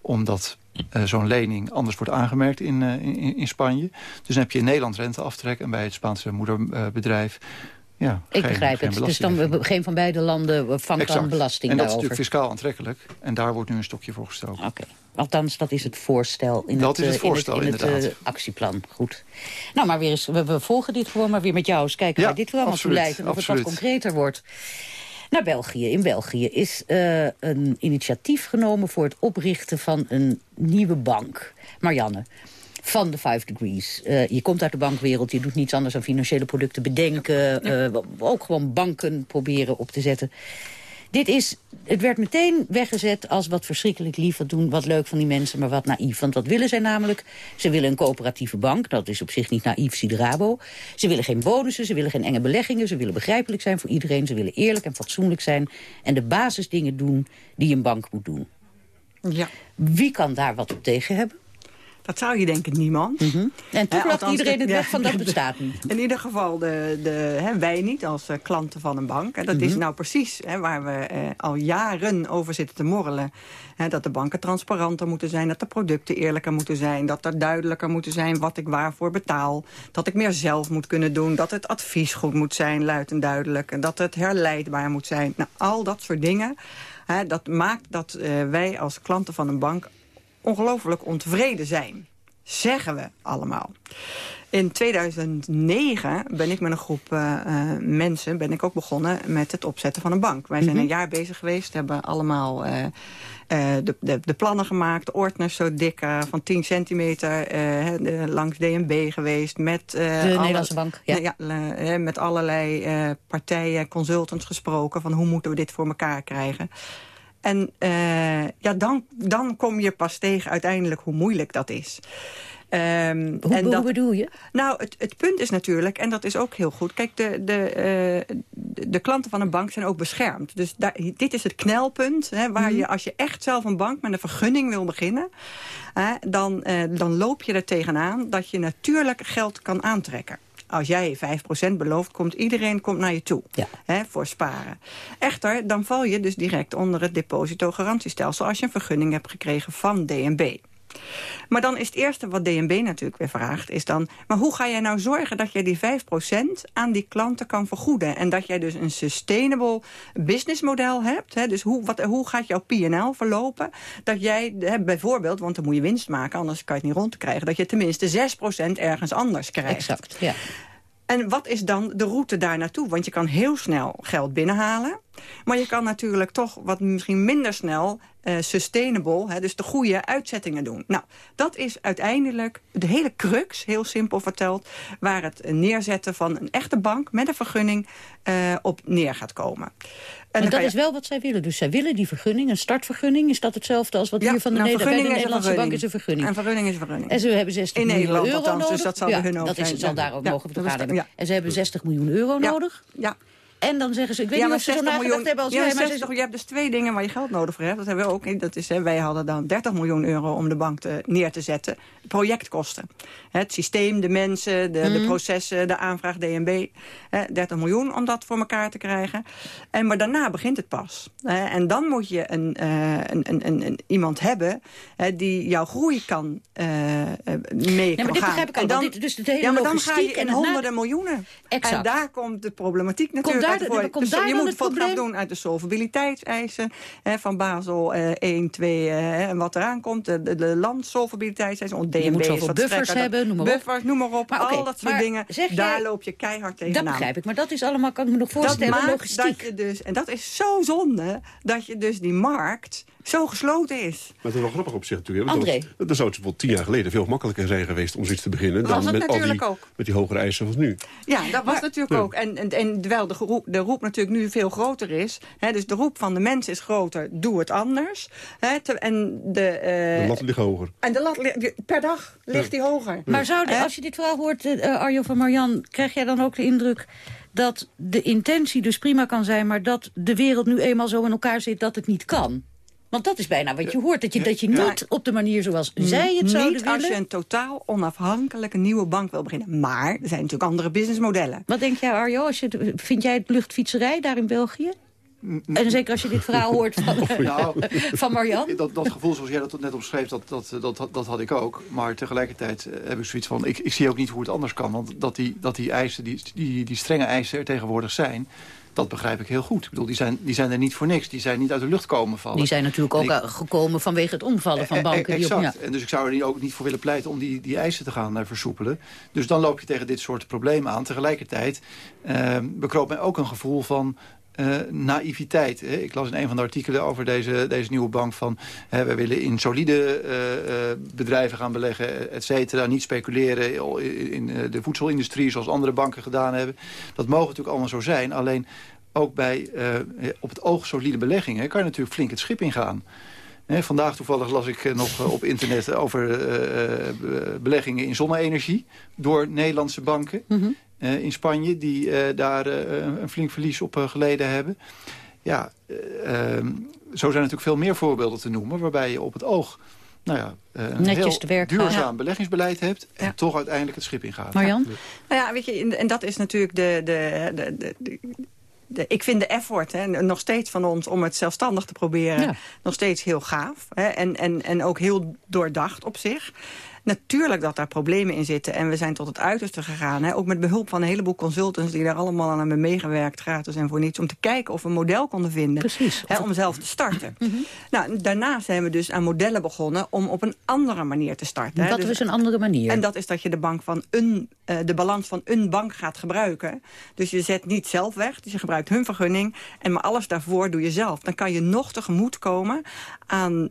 omdat zo'n lening anders wordt aangemerkt in, in, in, Spanje. Dus dan heb je in Nederland renteaftrek en bij het Spaanse moederbedrijf... Ja, ik geen, begrijp geen het. Dus dan geen van beide landen vangt exact. dan belasting En dat daarover. is natuurlijk fiscaal aantrekkelijk. En daar wordt nu een stokje voor gestoken. Oké. Okay. Althans, dat is het voorstel in dat het, is het, voorstel, in het, in het uh, actieplan. Goed. Nou, maar weer eens, we, we, volgen dit gewoon maar weer met jou. Eens kijken ja, waar dit wel allemaal toe leidt. En of het wat concreter wordt. Naar België. In België is uh, een initiatief genomen voor het oprichten van een nieuwe bank. Marianne, van de Five Degrees. Uh, je komt uit de bankwereld, je doet niets anders dan financiële producten bedenken. Ja. Uh, ook gewoon banken proberen op te zetten. Dit is, het werd meteen weggezet als wat verschrikkelijk lief, wat doen, wat leuk van die mensen, maar wat naïef. Want wat willen zij namelijk? Ze willen een coöperatieve bank, dat is op zich niet naïef, Sidrabo. Ze willen geen bonussen, ze willen geen enge beleggingen, ze willen begrijpelijk zijn voor iedereen, ze willen eerlijk en fatsoenlijk zijn en de basisdingen doen die een bank moet doen. Ja. Wie kan daar wat op tegen hebben? Dat zou je denken niemand. Mm -hmm. En toen uh, iedereen het ja, weg van dat bestaat niet. In ieder geval de, de, hè, wij niet als uh, klanten van een bank. En dat mm -hmm. is nou precies hè, waar we uh, al jaren over zitten te morrelen. Hè, dat de banken transparanter moeten zijn, dat de producten eerlijker moeten zijn... dat er duidelijker moeten zijn wat ik waarvoor betaal. Dat ik meer zelf moet kunnen doen, dat het advies goed moet zijn, luid en duidelijk. En dat het herleidbaar moet zijn. Nou, al dat soort dingen, hè, dat maakt dat wij als klanten van een bank ongelooflijk ontevreden zijn. Zeggen we allemaal. In 2009 ben ik met een groep uh, uh, mensen ben ik ook begonnen met het opzetten van een bank. Wij zijn mm -hmm. een jaar bezig geweest, hebben allemaal uh, de, de, de, plannen gemaakt. De ordners zo dik, van 10 centimeter, langs DNB geweest. Met, de alle, Nederlandse bank, ja. ja met allerlei partijen, consultants gesproken... van hoe moeten we dit voor elkaar krijgen. En uh, ja, dan, dan kom je pas tegen uiteindelijk hoe moeilijk dat is. Um, hoe, en dat, hoe bedoel je? Nou, het, het punt is natuurlijk, en dat is ook heel goed... kijk, de, de, uh, de, klanten van een bank zijn ook beschermd. Dus daar, dit is het knelpunt, hè, waar mm. je, als je echt zelf een bank met een vergunning wil beginnen... Uh, dan, dan loop je er tegenaan dat je natuurlijk geld kan aantrekken als jij 5% belooft, komt iedereen komt naar je toe ja. hè, voor sparen. Echter, dan val je dus direct onder het depositogarantiestelsel... als je een vergunning hebt gekregen van DNB. Maar dan is het eerste wat DNB natuurlijk weer vraagt, is dan... maar hoe ga jij nou zorgen dat jij die 5% aan die klanten kan vergoeden? En dat jij dus een sustainable businessmodel hebt. Hè? Dus hoe, wat, hoe gaat jouw P&L verlopen? Dat jij hè, bijvoorbeeld, want dan moet je winst maken... anders kan je het niet rond krijgen... dat je tenminste 6% ergens anders krijgt. Exact, ja. En wat is dan de route daar naartoe? Want je kan heel snel geld binnenhalen. Maar je kan natuurlijk toch wat misschien minder snel uh, sustainable, hè, dus de goede uitzettingen doen. Nou, dat is uiteindelijk de hele crux, heel simpel verteld... waar het neerzetten van een echte bank met een vergunning uh, op neer gaat komen. En maar dat je... is wel wat zij willen. Dus zij willen die vergunning, een startvergunning. Is dat hetzelfde als wat ja, hier van de, nou, Neder bij de Nederlandse bank is een vergunning? Een vergunning is een vergunning. En ze hebben 60 In miljoen Nederland euro althans, nodig. dus dat zal ja, hun ook dat is, zal daar ook ja, mogen gaan hebben. Ja. En ze hebben 60 miljoen euro nodig. Ja. En dan zeggen ze, ik weet ja, niet of ze zo nagedacht hebben als ja, jij. Maar 60, je hebt dus twee dingen waar je geld nodig voor hebt. Dat hebben we ook. Dat is, hè, wij hadden dan 30 miljoen euro om de bank te, neer te zetten. Projectkosten. Het systeem, de mensen, de, mm. de processen, de aanvraag DNB. Hè, 30 miljoen om dat voor elkaar te krijgen. En, maar daarna begint het pas. Hè, en dan moet je een, uh, een, een, een, een, iemand hebben hè, die jouw groei kan uh, mee ja, maar dit begrijp ik al. Dan, dit, dus de hele ja, maar dan ga je in honderden miljoenen. Exact. En daar komt de problematiek natuurlijk daar. Dus daar je moet het probleem? doen uit de solvabiliteitseisen hè, van Basel uh, 1, 2 uh, en wat eraan komt. De, de, de landsolvabiliteitseisen. DNB je moet zoveel buffers hebben, noem maar buffers, op. noem maar op. Maar okay, al dat soort dingen. Daar loop je keihard tegenaan. Dat begrijp ik. Maar dat is allemaal, kan ik me nog voorstellen, dat maakt logistiek. Dat je dus, en dat is zo zonde dat je dus die markt zo gesloten is. Maar het is wel grappig op zich natuurlijk. André. Dat, was, dat zou het wel tien jaar geleden veel makkelijker zijn geweest om zoiets te beginnen. Was dan het met, al natuurlijk die, ook. met die hogere eisen als nu. Ja, dat was Maar- natuurlijk Ja. ook. En, en, en terwijl de roep, de roep natuurlijk nu veel groter is. Hè, dus de roep van de mens is groter, doe het anders. Hè, te- en de, eh, De lat ligt hoger. en de lat, li- per dag ligt die hoger. Maar zou de- als je dit verhaal hoort, eh, Arjo van Marjan... krijg jij dan ook de indruk dat de intentie dus prima kan zijn... maar dat de wereld nu eenmaal zo in elkaar zit dat het niet kan? Want dat is bijna wat je hoort. Dat je, dat je niet op de manier zoals zij het zouden Niet willen... als je een totaal onafhankelijke nieuwe bank wil beginnen. Maar er zijn natuurlijk andere businessmodellen. Wat denk jij, Arjo? Als je, vind jij het luchtfietserij daar in België? En zeker als je dit verhaal hoort van, nou, van Marjan. Dat, dat gevoel zoals jij dat net omschreef, dat, dat, dat, dat had ik ook. Maar tegelijkertijd eh, heb ik zoiets van... Ik, ik zie ook niet hoe het anders kan. Want dat die, dat die eisen, die, die, die strenge eisen er tegenwoordig zijn... Dat begrijp ik heel goed. Ik bedoel, die zijn, die zijn er niet voor niks. Die zijn niet uit de lucht komen vallen. Die zijn natuurlijk ook gekomen vanwege het omvallen van banken. Exact. Die op, ja. En dus ik zou er ook niet voor willen pleiten om die, die eisen te gaan uh, versoepelen. Dus dan loop je tegen dit soort problemen aan. Tegelijkertijd uh, bekroop mij ook een gevoel van uh, naïviteit. Hè. Ik las in een van de artikelen over deze, deze nieuwe bank van... Hè, we willen in solide uh, uh, bedrijven gaan beleggen, et cetera. Niet speculeren in, de voedselindustrie zoals andere banken gedaan hebben. Dat mogen natuurlijk allemaal zo zijn. Alleen ook bij op het oog solide beleggingen... kan je natuurlijk flink het schip ingaan. He, vandaag toevallig las ik nog op internet over beleggingen in zonne-energie... door Nederlandse banken. -hmm. Uh, in Spanje... die uh, daar uh, een flink verlies op geleden hebben. Ja, ehm, zo zijn natuurlijk veel meer voorbeelden te noemen... waarbij je op het oog nou ja, een Netjes heel duurzaam ja. beleggingsbeleid hebt... en ja. toch uiteindelijk het schip ingaat. Marjan? Nou ja, weet je, en dat is natuurlijk de... de, de, de, de de, ik vind de effort hè, nog steeds van ons om het zelfstandig te proberen... Ja. nog steeds heel gaaf. Hè, en, en, en ook heel doordacht op zich. Natuurlijk dat daar problemen in zitten. En we zijn tot het uiterste gegaan. Hè? Ook met behulp van een heleboel consultants... die daar allemaal aan hebben meegewerkt, gratis en voor niets... om te kijken of we een model konden vinden. Precies. Hè, om zelf te starten. Mm -hmm. nou, daarna zijn we dus aan modellen begonnen... om op een andere manier te starten. Hè? Dat dus, is een andere manier. En dat is dat je de, bank van een, uh, de balans van een bank gaat gebruiken. Dus je zet niet zelf weg. Dus je gebruikt hun vergunning. En maar alles daarvoor doe je zelf. Dan kan je nog tegemoet komen aan uh,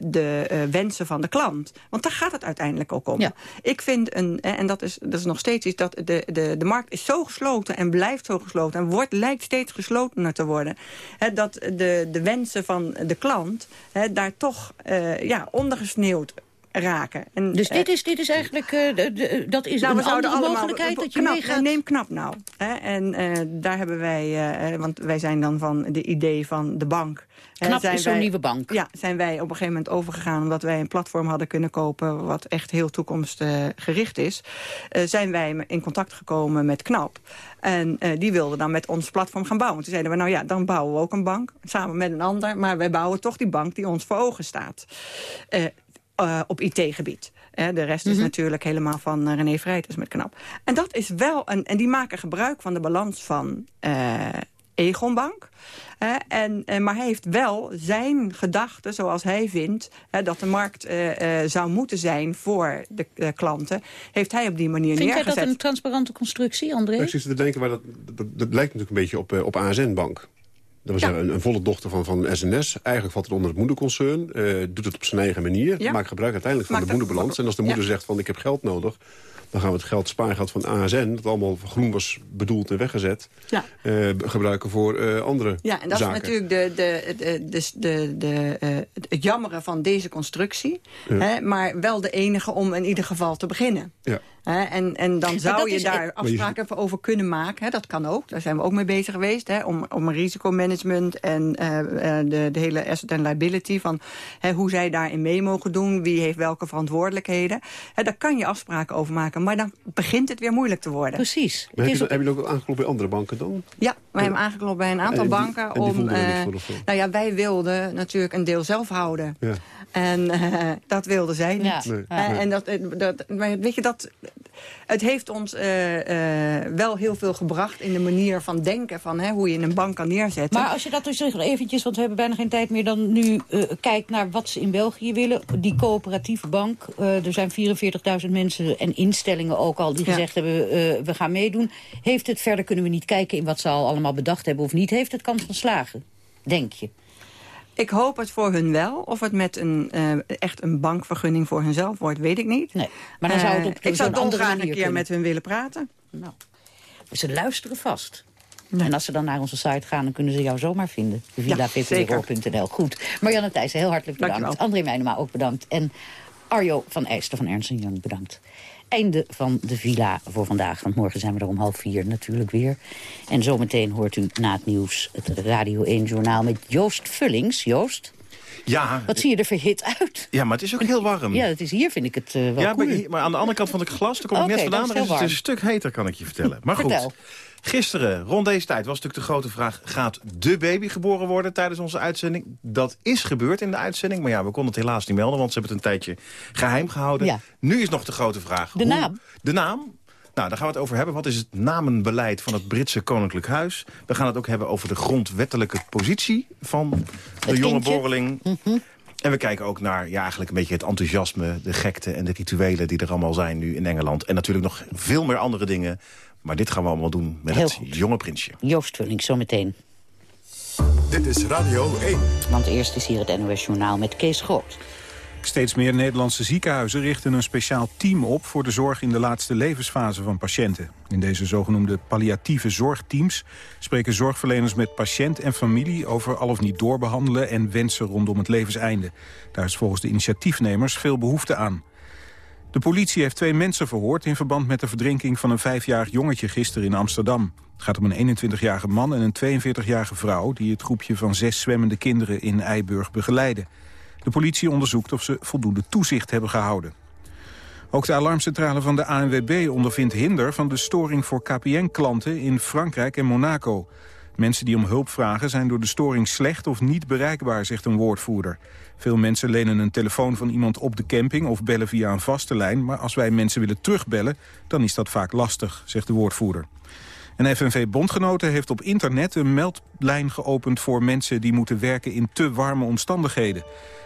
de uh, wensen van de klant. Want daar gaat het uiteindelijk ook om. Ja. Ik vind, een, en dat is, dat is nog steeds iets, dat de, de, de markt is zo gesloten en blijft zo gesloten... en wordt, lijkt steeds geslotener te worden... Hè, dat de, de wensen van de klant hè, daar toch ja, ondergesneeuwd raken. En, dus dit is, dit is eigenlijk uh, de, de, dat is nou, een andere mogelijkheid dat je knap, meegaat? Neem knap nou. Hè, en uh, daar hebben wij, uh, want wij zijn dan van de idee van de bank... Knap is zo'n nieuwe bank. Ja, zijn wij op een gegeven moment overgegaan... omdat wij een platform hadden kunnen kopen... wat echt heel toekomstgericht is. Zijn wij in contact gekomen met Knap. En die wilden dan met ons platform gaan bouwen. Toen zeiden we, nou ja, dan bouwen we ook een bank. Samen met een ander. Maar wij bouwen toch die bank die ons voor ogen staat. Uh, uh, op IT-gebied. De rest mm -hmm. is natuurlijk helemaal van uh, René Vrijters met Knap. En dat is wel een, en die maken gebruik van de balans van. Uh, en, uh, maar hij heeft wel zijn gedachten, zoals hij vindt... Dat de markt zou moeten zijn voor de klanten... heeft hij op die manier Vind neergezet. Vind jij dat een transparante constructie, André? Ik zit te denken, maar dat, dat, dat, lijkt natuurlijk een beetje op, op ASN-bank. Dat was ja. een, een, volle dochter van, van SNS. Eigenlijk valt het onder het moederconcern. Uh, doet het op zijn eigen manier. Ja. Maakt gebruik uiteindelijk van de moederbalans. En als de moeder ja. zegt van ik heb geld nodig... dan gaan we het geld, spaargeld van ASN... dat allemaal groen was bedoeld en weggezet... Ja. Uh, gebruiken voor uh, andere Ja, en dat zaken. is natuurlijk de, de, de, de, de, het jammere van deze constructie. Hè, maar wel de enige om in ieder geval te beginnen. Ja. He, en, en dan zou je daar afspraken je... over kunnen maken. He, dat kan ook. Daar zijn we ook mee bezig geweest. He, om, om risicomanagement en uh, de, de hele asset and liability. Van hoe zij daarin mee mogen doen. Wie heeft welke verantwoordelijkheden. daar kan je afspraken over maken. Maar dan begint het weer moeilijk te worden. Precies. Maar heb, je, heb je ook aangeklopt bij andere banken dan? Ja, wij hebben aangeklopt bij een aantal en die, banken. En die om, uh, nou ja, wij wilden natuurlijk een deel zelf houden. Ja. En uh, dat wilden zij niet. Ja. Nee, uh, nee. En dat, dat, maar weet je, dat, het heeft ons uh, wel heel veel gebracht in de manier van denken... van hè, hoe je een bank kan neerzetten. Maar als je dat dus eventjes, want we hebben bijna geen tijd meer... dan nu kijkt naar wat ze in België willen. Die coöperatieve bank, er zijn 44.000 mensen en instellingen ook al... die ja. gezegd hebben, we gaan meedoen. Heeft het, verder kunnen we niet kijken in wat ze al allemaal bedacht hebben of niet... heeft het kans van slagen, denk je? Ik hoop het voor hun wel. Of het met een, uh, echt een bankvergunning voor hunzelf wordt, weet ik niet. Nee, maar dan zou het op uh, Ik zou dolgraag een keer kunnen. met hun willen praten. Nou, ze luisteren vast. En als ze dan naar onze site gaan, dan kunnen ze jou zomaar vinden. villavpro.nl. Goed. Marianne Thijssen, heel hartelijk bedankt. Dankjewel. André Meijnema ook bedankt. En Arjo van Eijster van Ernst Young bedankt einde van de villa voor vandaag. Want morgen zijn we er om half vier natuurlijk weer. En zometeen hoort u na het nieuws het Radio 1-journaal met Joost Vullings. Joost? Ja. Wat zie je er verhit uit? Ja, maar het is ook heel warm. Ja, het is hier vind ik het uh, wel Ja, maar, maar, aan de andere kant van het glas, daar kom ik net vandaan, is is het een stuk heter, kan ik je vertellen. Maar goed, Vertel. Gisteren, rond deze tijd, was natuurlijk de grote vraag... gaat de baby geboren worden tijdens onze uitzending? Dat is gebeurd in de uitzending, maar ja, we konden het helaas niet melden... want ze hebben het een tijdje geheim gehouden. Ja. Nu is nog de grote vraag. De naam? De naam? Nou, daar gaan we het over hebben. Wat is het namenbeleid van het Britse Koninklijk Huis? We gaan het ook hebben over de grondwettelijke positie van de Het jonge kindje. borreling. En we kijken ook naar ja, eigenlijk een beetje het enthousiasme, de gekte en de rituelen die er allemaal zijn nu in Engeland. En natuurlijk nog veel meer andere dingen. Maar dit gaan we allemaal doen met Heel het goed. jonge prinsje. Joost Vulling, zometeen. Dit is Radio 1. Want eerst is hier het NOS Journaal met Kees Groot. Steeds meer Nederlandse ziekenhuizen richten een speciaal team op... voor de zorg in de laatste levensfase van patiënten. In deze zogenoemde palliatieve zorgteams... spreken zorgverleners met patiënt en familie... over al of niet doorbehandelen en wensen rondom het levenseinde. Daar is volgens de initiatiefnemers veel behoefte aan. De politie heeft twee mensen verhoord... in verband met de verdrinking van een vijfjarig jongetje gisteren in Amsterdam. Het gaat om een 21-jarige man en een 42-jarige vrouw... die het groepje van zes zwemmende kinderen in Eiburg begeleiden. De politie onderzoekt of ze voldoende toezicht hebben gehouden. Ook de alarmcentrale van de ANWB ondervindt hinder van de storing voor KPN-klanten in Frankrijk en Monaco. Mensen die om hulp vragen zijn door de storing slecht of niet bereikbaar, zegt een woordvoerder. Veel mensen lenen een telefoon van iemand op de camping of bellen via een vaste lijn, maar als wij mensen willen terugbellen, dan is dat vaak lastig, zegt de woordvoerder. En FNV Bondgenoten heeft op internet een meldlijn geopend voor mensen die moeten werken in te warme omstandigheden.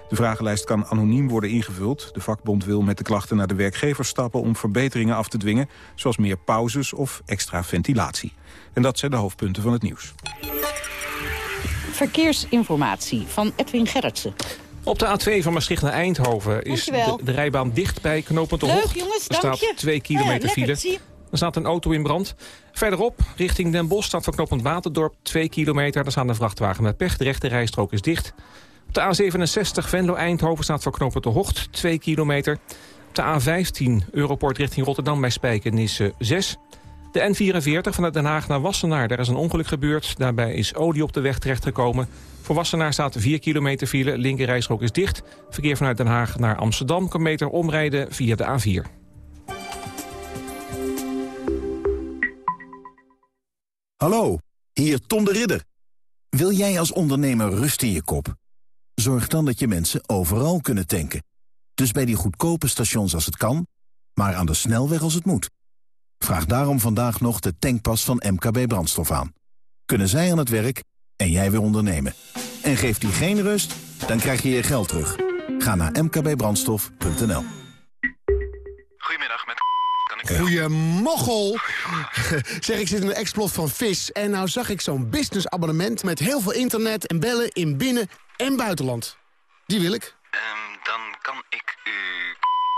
De vragenlijst kan anoniem worden ingevuld. De vakbond wil met de klachten naar de werkgever stappen om verbeteringen af te dwingen, zoals meer pauzes of extra ventilatie. En dat zijn de hoofdpunten van het nieuws. Verkeersinformatie van Edwin Gerritsen. Op de A2 van Maastricht naar Eindhoven is de, de rijbaan dicht bij knooppunt de Leuk, Hocht. jongens, er staat je. twee Ja, kilometer lekker, file. Er staat een auto in brand. Verderop, richting Den Bosch, staat voor knooppunt Waterdorp 2 kilometer. Daar staat een vrachtwagen met pech. De rechte rijstrook is dicht. Op de A67 Venlo-Eindhoven staat voor knooppunt de Hocht 2 kilometer. Op de A15 Europort richting Rotterdam bij Spijkenisse 6. De N44 vanuit Den Haag naar Wassenaar. Daar is een ongeluk gebeurd. Daarbij is olie op de weg terechtgekomen. Voor Wassenaar staat 4 kilometer file. Linker rijstrook is dicht. Verkeer vanuit Den Haag naar Amsterdam kan meter omrijden via de A4. Hallo, hier Tom de Ridder. Wil jij als ondernemer rust in je kop? Zorg dan dat je mensen overal kunnen tanken. Dus bij die goedkope stations als het kan, maar aan de snelweg als het moet. Vraag daarom vandaag nog de tankpas van MKB Brandstof aan. Kunnen zij aan het werk en jij weer ondernemen. En geeft die geen rust, dan krijg je je geld terug. Ga naar mkbbrandstof.nl Goedemiddag, met kan ik... Goeiemoggel. zeg, ik zit in een explot van vis. En nou zag ik zo'n businessabonnement met heel veel internet en bellen in binnen- en buitenland. Die wil ik. Ehm, dan kan ik u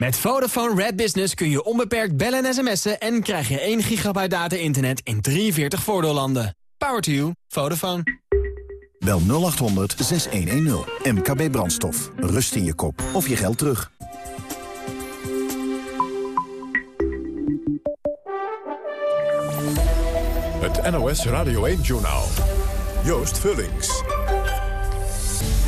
Met Vodafone Red Business kun je onbeperkt bellen en sms'en... en krijg je 1 gigabyte data-internet in 43 voordeellanden. Power to you. Vodafone. Bel 0800 6110 MKB Brandstof. Rust in je kop of je geld terug. Het NOS Radio 1-journaal. Joost Vullings.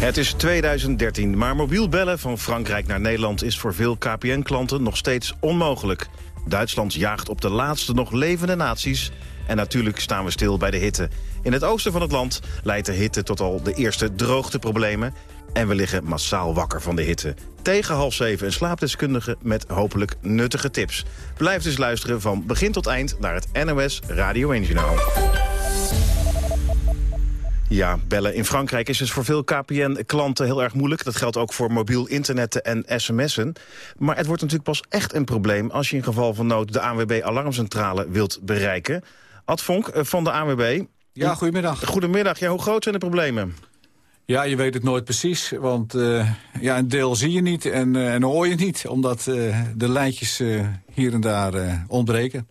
Het is 2013, maar mobiel bellen van Frankrijk naar Nederland... is voor veel KPN-klanten nog steeds onmogelijk. Duitsland jaagt op de laatste nog levende naties... en natuurlijk staan we stil bij de hitte. In het oosten van het land leidt de hitte tot al de eerste droogteproblemen... en we liggen massaal wakker van de hitte. Tegen half zeven een slaapdeskundige met hopelijk nuttige tips. Blijf dus luisteren van begin tot eind naar het NOS Radio 1-journaal. Ja, bellen in Frankrijk is dus voor veel KPN-klanten heel erg moeilijk. Dat geldt ook voor mobiel internetten en sms'en. Maar het wordt natuurlijk pas echt een probleem... als je in geval van nood de ANWB-alarmcentrale wilt bereiken. Ad Vonk eh, van de ANWB. Ja, goedemiddag. Goedemiddag. Ja, hoe groot zijn de problemen? Ja, je weet het nooit precies, want uh, ja, een deel zie je niet en, uh, en hoor je niet... omdat uh, de lijntjes hier en daar ontbreken.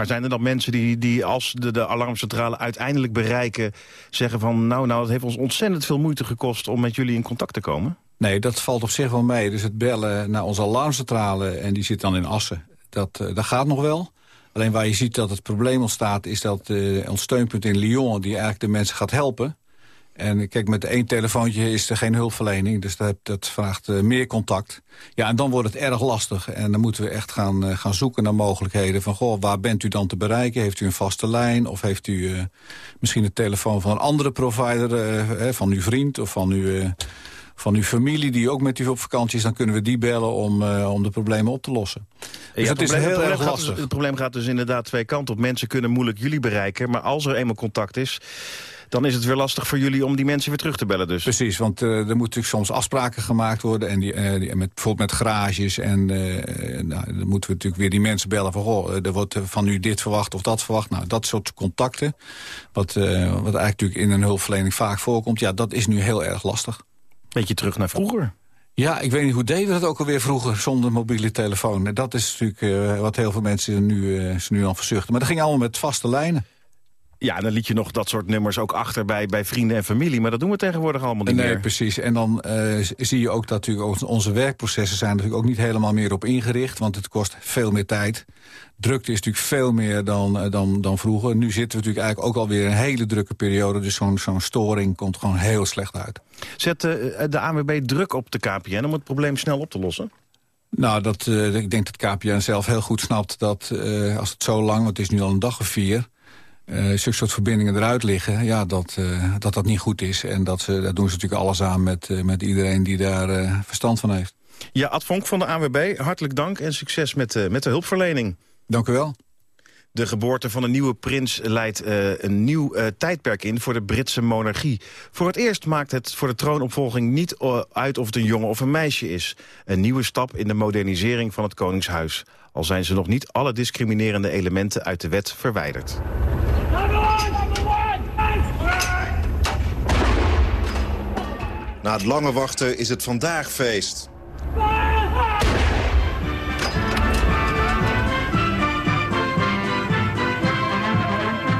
Maar zijn er dan mensen die, die als de, de alarmcentrale uiteindelijk bereiken... zeggen van, nou, nou, het heeft ons ontzettend veel moeite gekost... om met jullie in contact te komen? Nee, dat valt op zich wel mee. Dus het bellen naar onze alarmcentrale, en die zit dan in Assen... dat, dat gaat nog wel. Alleen waar je ziet dat het probleem ontstaat... is dat ons steunpunt in Lyon, die eigenlijk de mensen gaat helpen... En kijk, met één telefoontje is er geen hulpverlening. Dus dat, dat vraagt uh, meer contact. Ja, en dan wordt het erg lastig. En dan moeten we echt gaan, uh, gaan zoeken naar mogelijkheden. Van, goh, waar bent u dan te bereiken? Heeft u een vaste lijn? Of heeft u uh, misschien de telefoon van een andere provider? van uw vriend of van uw, van uw familie die ook met u op vakantie is... dan kunnen we die bellen om, om de problemen op te lossen. Dus ja, het, is heel erg lastig. Dus, het probleem gaat dus inderdaad twee kanten op. Mensen kunnen moeilijk jullie bereiken. Maar als er eenmaal contact is dan is het weer lastig voor jullie om die mensen weer terug te bellen dus. Precies, want uh, er moeten natuurlijk soms afspraken gemaakt worden. En die, uh, die, met, bijvoorbeeld met garages. En uh, nou, dan moeten we natuurlijk weer die mensen bellen van... Goh, er wordt van u dit verwacht of dat verwacht. Nou, dat soort contacten, wat, wat eigenlijk natuurlijk in een hulpverlening vaak voorkomt... ja, dat is nu heel erg lastig. Beetje terug naar vroeger. Ja, ik weet niet hoe deden we dat ook alweer vroeger zonder mobiele telefoon. Dat is natuurlijk wat heel veel mensen nu, ze nu al verzuchten. Maar dat ging allemaal met vaste lijnen. Ja, dan liet je nog dat soort nummers ook achter bij, bij vrienden en familie. Maar dat doen we tegenwoordig allemaal niet nee, meer. Nee, precies. En dan uh, zie je ook dat natuurlijk onze werkprocessen zijn natuurlijk ook niet helemaal meer op ingericht. Want het kost veel meer tijd. Drukte is natuurlijk veel meer dan, dan, dan vroeger. Nu zitten we natuurlijk eigenlijk ook alweer een hele drukke periode. Dus zo'n zo'n storing komt gewoon heel slecht uit. Zet uh, de ANWB druk op de KPN om het probleem snel op te lossen? Nou, dat, ik denk dat KPN zelf heel goed snapt dat als het zo lang, want het is nu al een dag of vier uh, zulke soort verbindingen eruit liggen... Ja, dat, uh, dat dat niet goed is. En dat, ze, dat doen ze natuurlijk alles aan met, uh, met iedereen die daar verstand van heeft. Ja, Ad Vonk van de AWB, hartelijk dank en succes met, met de hulpverlening. Dank u wel. De geboorte van een nieuwe prins leidt uh, een nieuw uh, tijdperk in voor de Britse monarchie. Voor het eerst maakt het voor de troonopvolging niet uit of het een jongen of een meisje is. Een nieuwe stap in de modernisering van het Koningshuis. Al zijn ze nog niet alle discriminerende elementen uit de wet verwijderd. Na het lange wachten is het vandaag feest.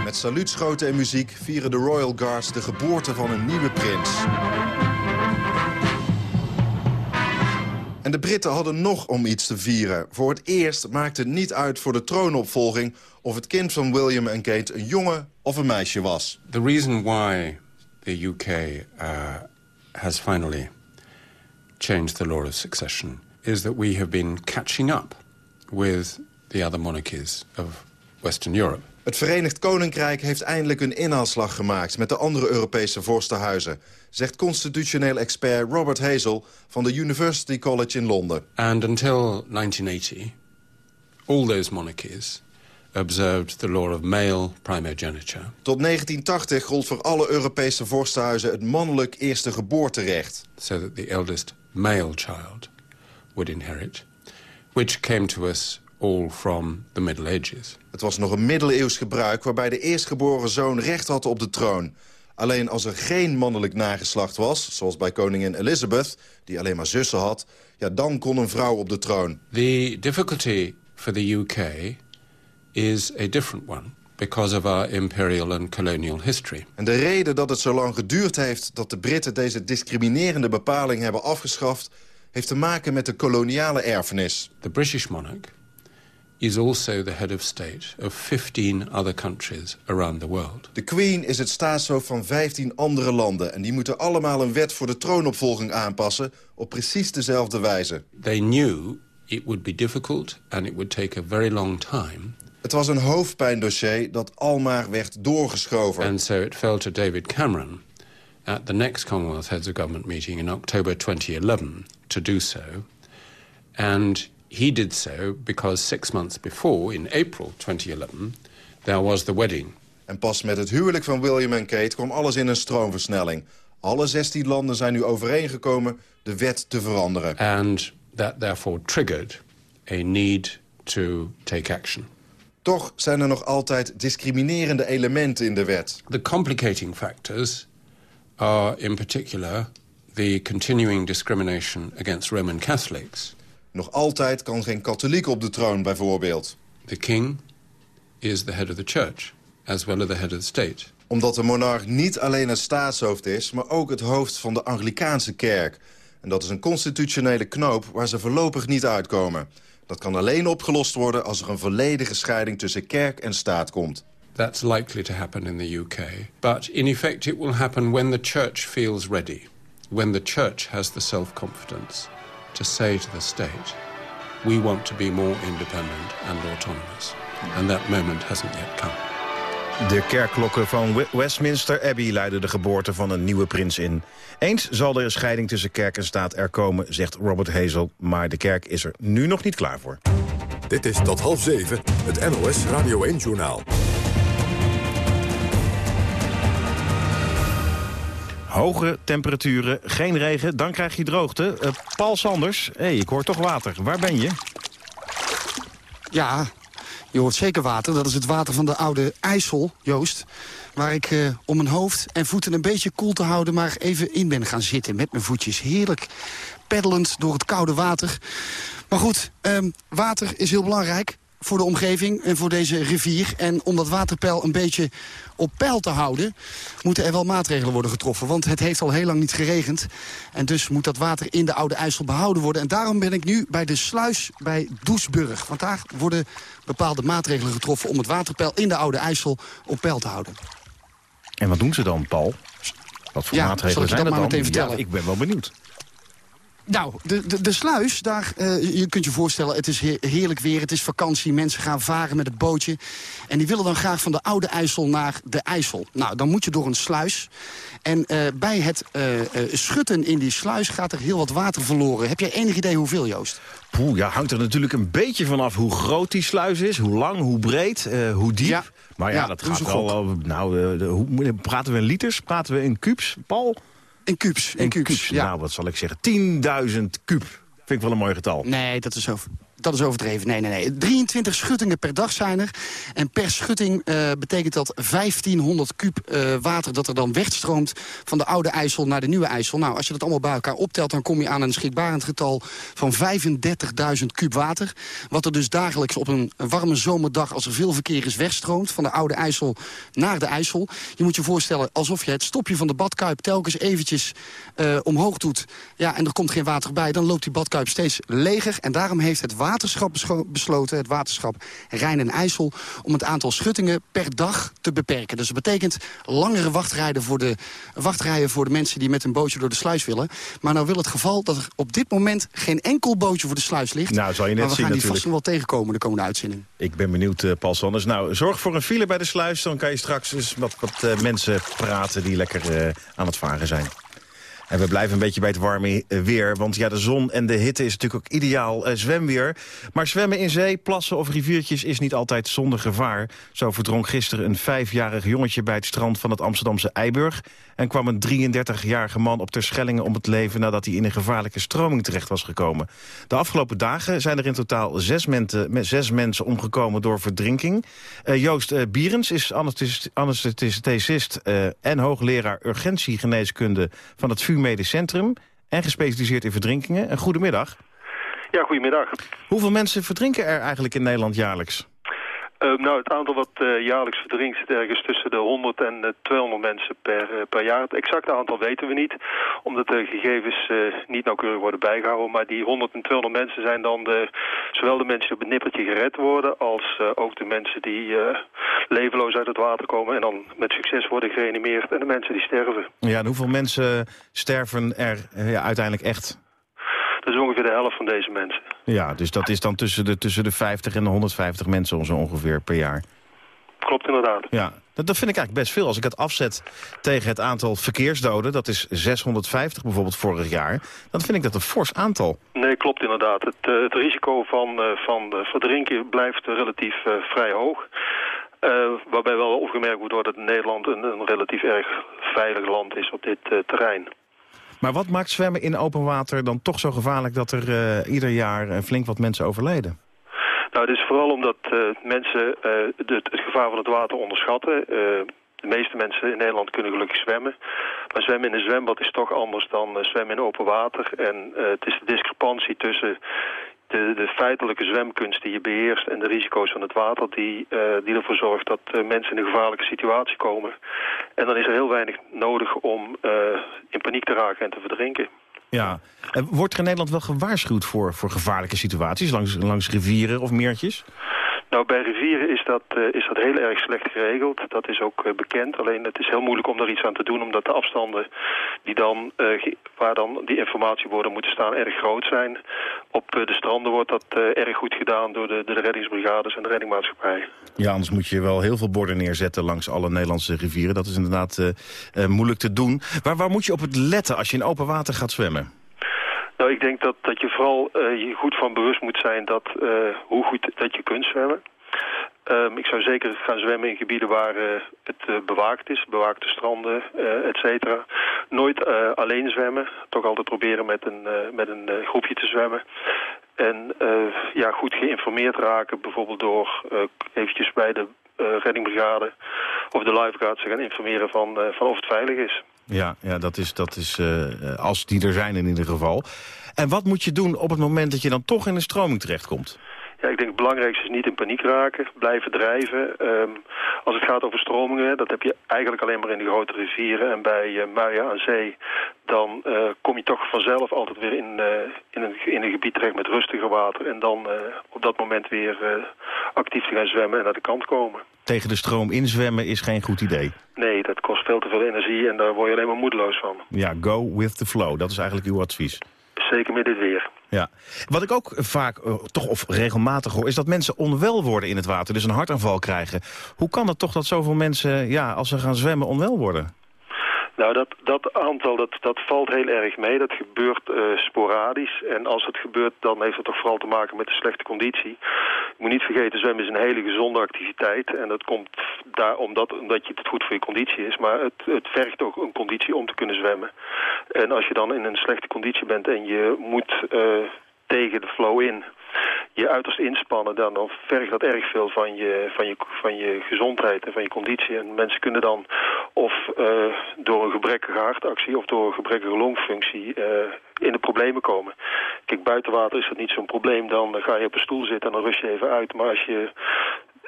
Met saluutschoten en muziek vieren de Royal Guards de geboorte van een nieuwe prins. En de Britten hadden nog om iets te vieren. Voor het eerst maakte het niet uit voor de troonopvolging... of het kind van William en Kate een jongen of een meisje was. The reason why the UK uh, has finally changed the law of succession... is that we have been catching up with the other monarchies of Western Europe. Het Verenigd Koninkrijk heeft eindelijk een inhaalslag gemaakt... met de andere Europese vorstenhuizen... zegt constitutioneel expert Robert Hazel van de University College in Londen. And until 1980, all those monarchies observed the law of male primogeniture. Tot 1980 gold voor alle Europese vorstenhuizen het mannelijk eerste geboorterecht. So that the eldest male child would inherit, which came to us all from the Middle Ages. Het was nog een middeleeuws gebruik waarbij de eerstgeboren zoon recht had op de troon. Alleen als er geen mannelijk nageslacht was, zoals bij koningin Elizabeth... die alleen maar zussen had, ja, dan kon een vrouw op de troon. The difficulty for the UK is a different one because of our imperial and colonial history. En de reden dat het zo lang geduurd heeft dat de Britten deze discriminerende bepaling hebben afgeschaft... heeft te maken met de koloniale erfenis. The British monarch is also the head of state of 15 other countries around the world. De Queen is het staatshoofd van 15 andere landen... en die moeten allemaal een wet voor de troonopvolging aanpassen... op precies dezelfde wijze. They knew it would be difficult and it would take a very long time... Het was een hoofdpijndossier dat almaar werd doorgeschoven. And so it fell to David Cameron at the next Commonwealth Heads of Government meeting in October 2011 to do so. And he did so because six months before, in April 2011, there was the wedding. En pas met het huwelijk van William en Kate kwam alles in een stroomversnelling. Alle 16 landen zijn nu overeengekomen de wet te veranderen. And that therefore triggered a need to take action. Toch zijn er nog altijd discriminerende elementen in de wet. The complicating factors are in particular the continuing discrimination against Roman Catholics. Nog altijd kan geen katholiek op de troon bijvoorbeeld. The king is the head of the church, as well as the head of the state. Omdat de monarch niet alleen het staatshoofd is, maar ook het hoofd van de Anglikaanse kerk. En dat is een constitutionele knoop waar ze voorlopig niet uitkomen. Dat kan alleen opgelost worden als er een volledige scheiding tussen kerk en staat komt. That's likely to happen in the UK. But in effect it will happen when the church feels ready. When the church has the self-confidence to say to the state, we want to be more independent and autonomous. And that moment hasn't yet come. De kerkklokken van Westminster Abbey luiden de geboorte van een nieuwe prins in. Eens zal er een scheiding tussen kerk en staat er komen, zegt Robert Hazel. Maar de kerk is er nu nog niet klaar voor. Dit is tot half zeven, het NOS Radio 1-journaal. Hoge temperaturen, geen regen, dan krijg je droogte. Uh, Paul Sanders, hey, ik hoor toch water. Waar ben je? Ja, je hoort zeker water. Dat is het water van de oude IJssel, Joost. Waar ik uh, om mijn hoofd en voeten een beetje koel te houden... maar even in ben gaan zitten met mijn voetjes. Heerlijk peddelend door het koude water. Maar goed, um, water is heel belangrijk voor de omgeving en voor deze rivier. En om dat waterpeil een beetje op peil te houden... moeten er wel maatregelen worden getroffen. Want het heeft al heel lang niet geregend. En dus moet dat water in de Oude IJssel behouden worden. En daarom ben ik nu bij de sluis bij Doesburg. Want daar worden bepaalde maatregelen getroffen... om het waterpeil in de Oude IJssel op peil te houden. En wat doen ze dan, Paul? Wat voor ja, maatregelen zijn dat maar meteen vertellen? Ja, ik ben wel benieuwd. Nou, de, de, de sluis, daar, uh, je kunt je voorstellen, het is heerlijk weer. Het is vakantie, mensen gaan varen met het bootje. En die willen dan graag van de Oude IJssel naar de IJssel. Nou, dan moet je door een sluis. En uh, bij het uh, schutten in die sluis gaat er heel wat water verloren. Heb jij enig idee hoeveel, Joost? Poeh, ja, hangt er natuurlijk een beetje vanaf hoe groot die sluis is. Hoe lang, hoe breed, hoe diep. Ja. Maar ja, Ja, dat gaat wel... nou, de- hoe, praten we in liters? Praten we in kubus, Paul? In kubus, in kubus, ja. Nou, wat zal ik zeggen? 10.000 kub. Vind ik wel een mooi getal. Nee, dat is, over, dat is overdreven. Nee, nee, nee. 23 schuttingen per dag zijn er. En per schutting eh, betekent dat 1500 kub eh, water... dat er dan wegstroomt van de oude IJssel naar de nieuwe IJssel. Nou, als je dat allemaal bij elkaar optelt... dan kom je aan een schrikbarend getal van 35.000 kub water. Wat er dus dagelijks op een warme zomerdag... als er veel verkeer is, wegstroomt van de oude IJssel naar de IJssel. Je moet je voorstellen alsof je het stopje van de badkuip... telkens eventjes eh, omhoog doet. Ja, en er komt geen water bij. Dan loopt die badkuip steeds leger. En daarom heeft het waterschap besloten, het waterschap Rijn en IJssel... om het aantal schuttingen per dag te beperken. Dus dat betekent langere wachtrijden voor de, wachtrijen voor de mensen... die met een bootje door de sluis willen. Maar nou wil het geval dat er op dit moment geen enkel bootje voor de sluis ligt. Nou, zal je net maar we zien gaan die natuurlijk. vast nog wel tegenkomen de komende uitzending. Ik ben benieuwd, eh, Paul Sanders. Nou, zorg voor een file bij de sluis. Dan kan je straks eens wat, wat eh, mensen praten die lekker eh, aan het varen zijn. En we blijven een beetje bij het warme weer. Want ja, de zon en de hitte is natuurlijk ook ideaal eh, zwemweer. Maar zwemmen in zee, plassen of riviertjes is niet altijd zonder gevaar. Zo verdronk gisteren een vijfjarig jongetje bij het strand van het Amsterdamse Eiburg. En kwam een 33-jarige man op Terschellingen om het leven... nadat hij in een gevaarlijke stroming terecht was gekomen. De afgelopen dagen zijn er in totaal zes, mensen, zes mensen omgekomen door verdrinking. Eh, Joost eh, Bierens is anesthesist, anesthesist eh, en hoogleraar urgentiegeneeskunde van het VU Medisch Centrum... en gespecialiseerd in verdrinkingen. Een goedemiddag. Ja, goedemiddag. Hoeveel mensen verdrinken er eigenlijk in Nederland jaarlijks? Eh, nou, het aantal wat eh, jaarlijks verdrinkt zit ergens tussen de 100 en de 200 mensen per, eh, per jaar. Het exacte aantal weten we niet, omdat de gegevens eh, niet nauwkeurig worden bijgehouden. Maar die 100 en 200 mensen zijn dan de, zowel de mensen die op het nippertje gered worden... als ook de mensen die levenloos uit het water komen en dan met succes worden gereanimeerd... en de mensen die sterven. Ja, en hoeveel mensen sterven er ja, uiteindelijk echt? Dat is ongeveer de helft van deze mensen. Ja, dus dat is dan tussen de, tussen de 50 en de 150 mensen zo ongeveer per jaar. Klopt inderdaad. Ja, dat, dat vind ik eigenlijk best veel. Als ik het afzet tegen het aantal verkeersdoden, dat is 650 bijvoorbeeld vorig jaar, dan vind ik dat een fors aantal. Nee, klopt inderdaad. Het, eh, het risico van, eh, van eh, verdrinken blijft relatief vrij hoog. Waarbij wel opgemerkt worden dat Nederland een, een relatief erg veilig land is op dit terrein. Maar wat maakt zwemmen in open water dan toch zo gevaarlijk dat er eh, ieder jaar eh, flink wat mensen overleden? Nou, het is vooral omdat eh, mensen het, het gevaar van het water onderschatten. De meeste mensen in Nederland kunnen gelukkig zwemmen. Maar zwemmen in een zwembad is toch anders dan zwemmen in open water. En het is de discrepantie tussen de, de, feitelijke zwemkunst die je beheerst en de risico's van het water die, uh, die ervoor zorgt dat uh, mensen in een gevaarlijke situatie komen. En dan is er heel weinig nodig om uh, in paniek te raken en te verdrinken. Ja, wordt er in Nederland wel gewaarschuwd voor, voor gevaarlijke situaties langs, langs rivieren of meertjes? Nou, bij rivieren is dat, uh, is dat heel erg slecht geregeld. Dat is ook uh, bekend. Alleen het is heel moeilijk om daar iets aan te doen... omdat de afstanden die dan, uh, waar dan die informatieborden moeten staan erg groot zijn. Op de stranden wordt dat erg goed gedaan door de, de reddingsbrigades en de reddingmaatschappij. Ja, anders moet je wel heel veel borden neerzetten langs alle Nederlandse rivieren. Dat is inderdaad moeilijk te doen. Waar, waar moet je op het letten als je in open water gaat zwemmen? Nou, ik denk dat, dat je vooral uh, je goed van bewust moet zijn dat, uh, hoe goed dat je kunt zwemmen. Um, ik zou zeker gaan zwemmen in gebieden waar uh, het bewaakt is, bewaakte stranden, et cetera. Nooit alleen zwemmen, toch altijd proberen met een, met een groepje te zwemmen. En ja, goed geïnformeerd raken, bijvoorbeeld door eventjes bij de reddingbrigade of de lifeguards te gaan informeren van, van of het veilig is. Ja, ja dat is, dat is uh, als die er zijn in ieder geval. En wat moet je doen op het moment dat je dan toch in een stroming terechtkomt? Ja, ik denk het belangrijkste is niet in paniek raken, blijven drijven. Um, als het gaat over stromingen, dat heb je eigenlijk alleen maar in de grote rivieren. En bij uh, Muia aan zee, dan uh, kom je toch vanzelf altijd weer in, in, een, in een gebied terecht met rustiger water. En dan op dat moment weer actief te gaan zwemmen en naar de kant komen. Tegen de stroom inzwemmen is geen goed idee. Nee, dat kost veel te veel energie en daar word je alleen maar moedeloos van. Ja, go with the flow. Dat is eigenlijk uw advies. Zeker met dit weer. Ja. Wat ik ook vaak, uh, toch of regelmatig hoor, is dat mensen onwel worden in het water. Dus een hartaanval krijgen. Hoe kan het toch dat zoveel mensen, ja, als ze gaan zwemmen, onwel worden? Nou, dat, dat aantal dat, dat valt heel erg mee. Dat gebeurt uh, sporadisch. En als het gebeurt, dan heeft het toch vooral te maken met de slechte conditie. Je moet niet vergeten, zwemmen is een hele gezonde activiteit. En dat komt daar omdat, omdat je het goed voor je conditie is. Maar het, het vergt ook een conditie om te kunnen zwemmen. En als je dan in een slechte conditie bent en je moet uh, tegen de flow in je uiterst inspannen, dan, vergt dat erg veel van je, van, je, van je gezondheid en van je conditie. En mensen kunnen dan of uh, door een gebrekkige hartactie of door een gebrekkige longfunctie uh, in de problemen komen. Kijk, buiten water is dat niet zo'n probleem. Dan ga je op een stoel zitten en dan rust je even uit. Maar als je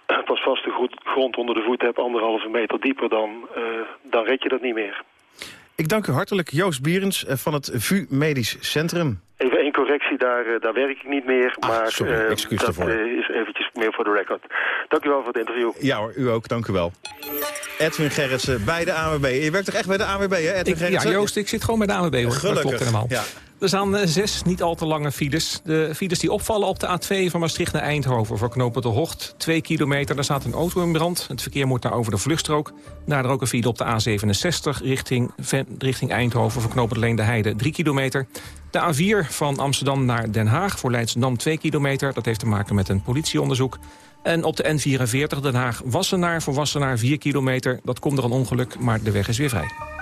pas vaste grond onder de voet hebt, anderhalve meter dieper, dan, uh, dan red je dat niet meer. Ik dank u hartelijk, Joost Bierens van het VU Medisch Centrum. Even één correctie, daar, daar werk ik niet meer. Ah, maar sorry, uh, excuus dat daarvoor. Uh, is eventjes meer voor de record. Dank u wel voor het interview. Ja hoor, u ook, dank u wel. Edwin Gerritsen bij de ANWB. Je werkt toch echt bij de ANWB, hè, Edwin ik, Gerritsen? Ja, Joost, ik zit gewoon bij de ANWB, hoor. Gelukkig. Dat klopt helemaal. Ja. Er staan uh, zes niet al te lange files. De files die opvallen op de A2 van Maastricht naar Eindhoven... voor knopen de Hocht, 2 kilometer. Daar staat een auto in brand. Het verkeer moet daar over de vluchtstrook. Daardoor ook een file op de A67 richting, richting Eindhoven... voor knopen Leende Heide, 3 kilometer. De A4 van Amsterdam naar Den Haag voor Leidschendam 2 kilometer. Dat heeft te maken met een politieonderzoek. En op de N44 Den Haag-Wassenaar voor Wassenaar 4 kilometer. Dat komt er een ongeluk, maar de weg is weer vrij.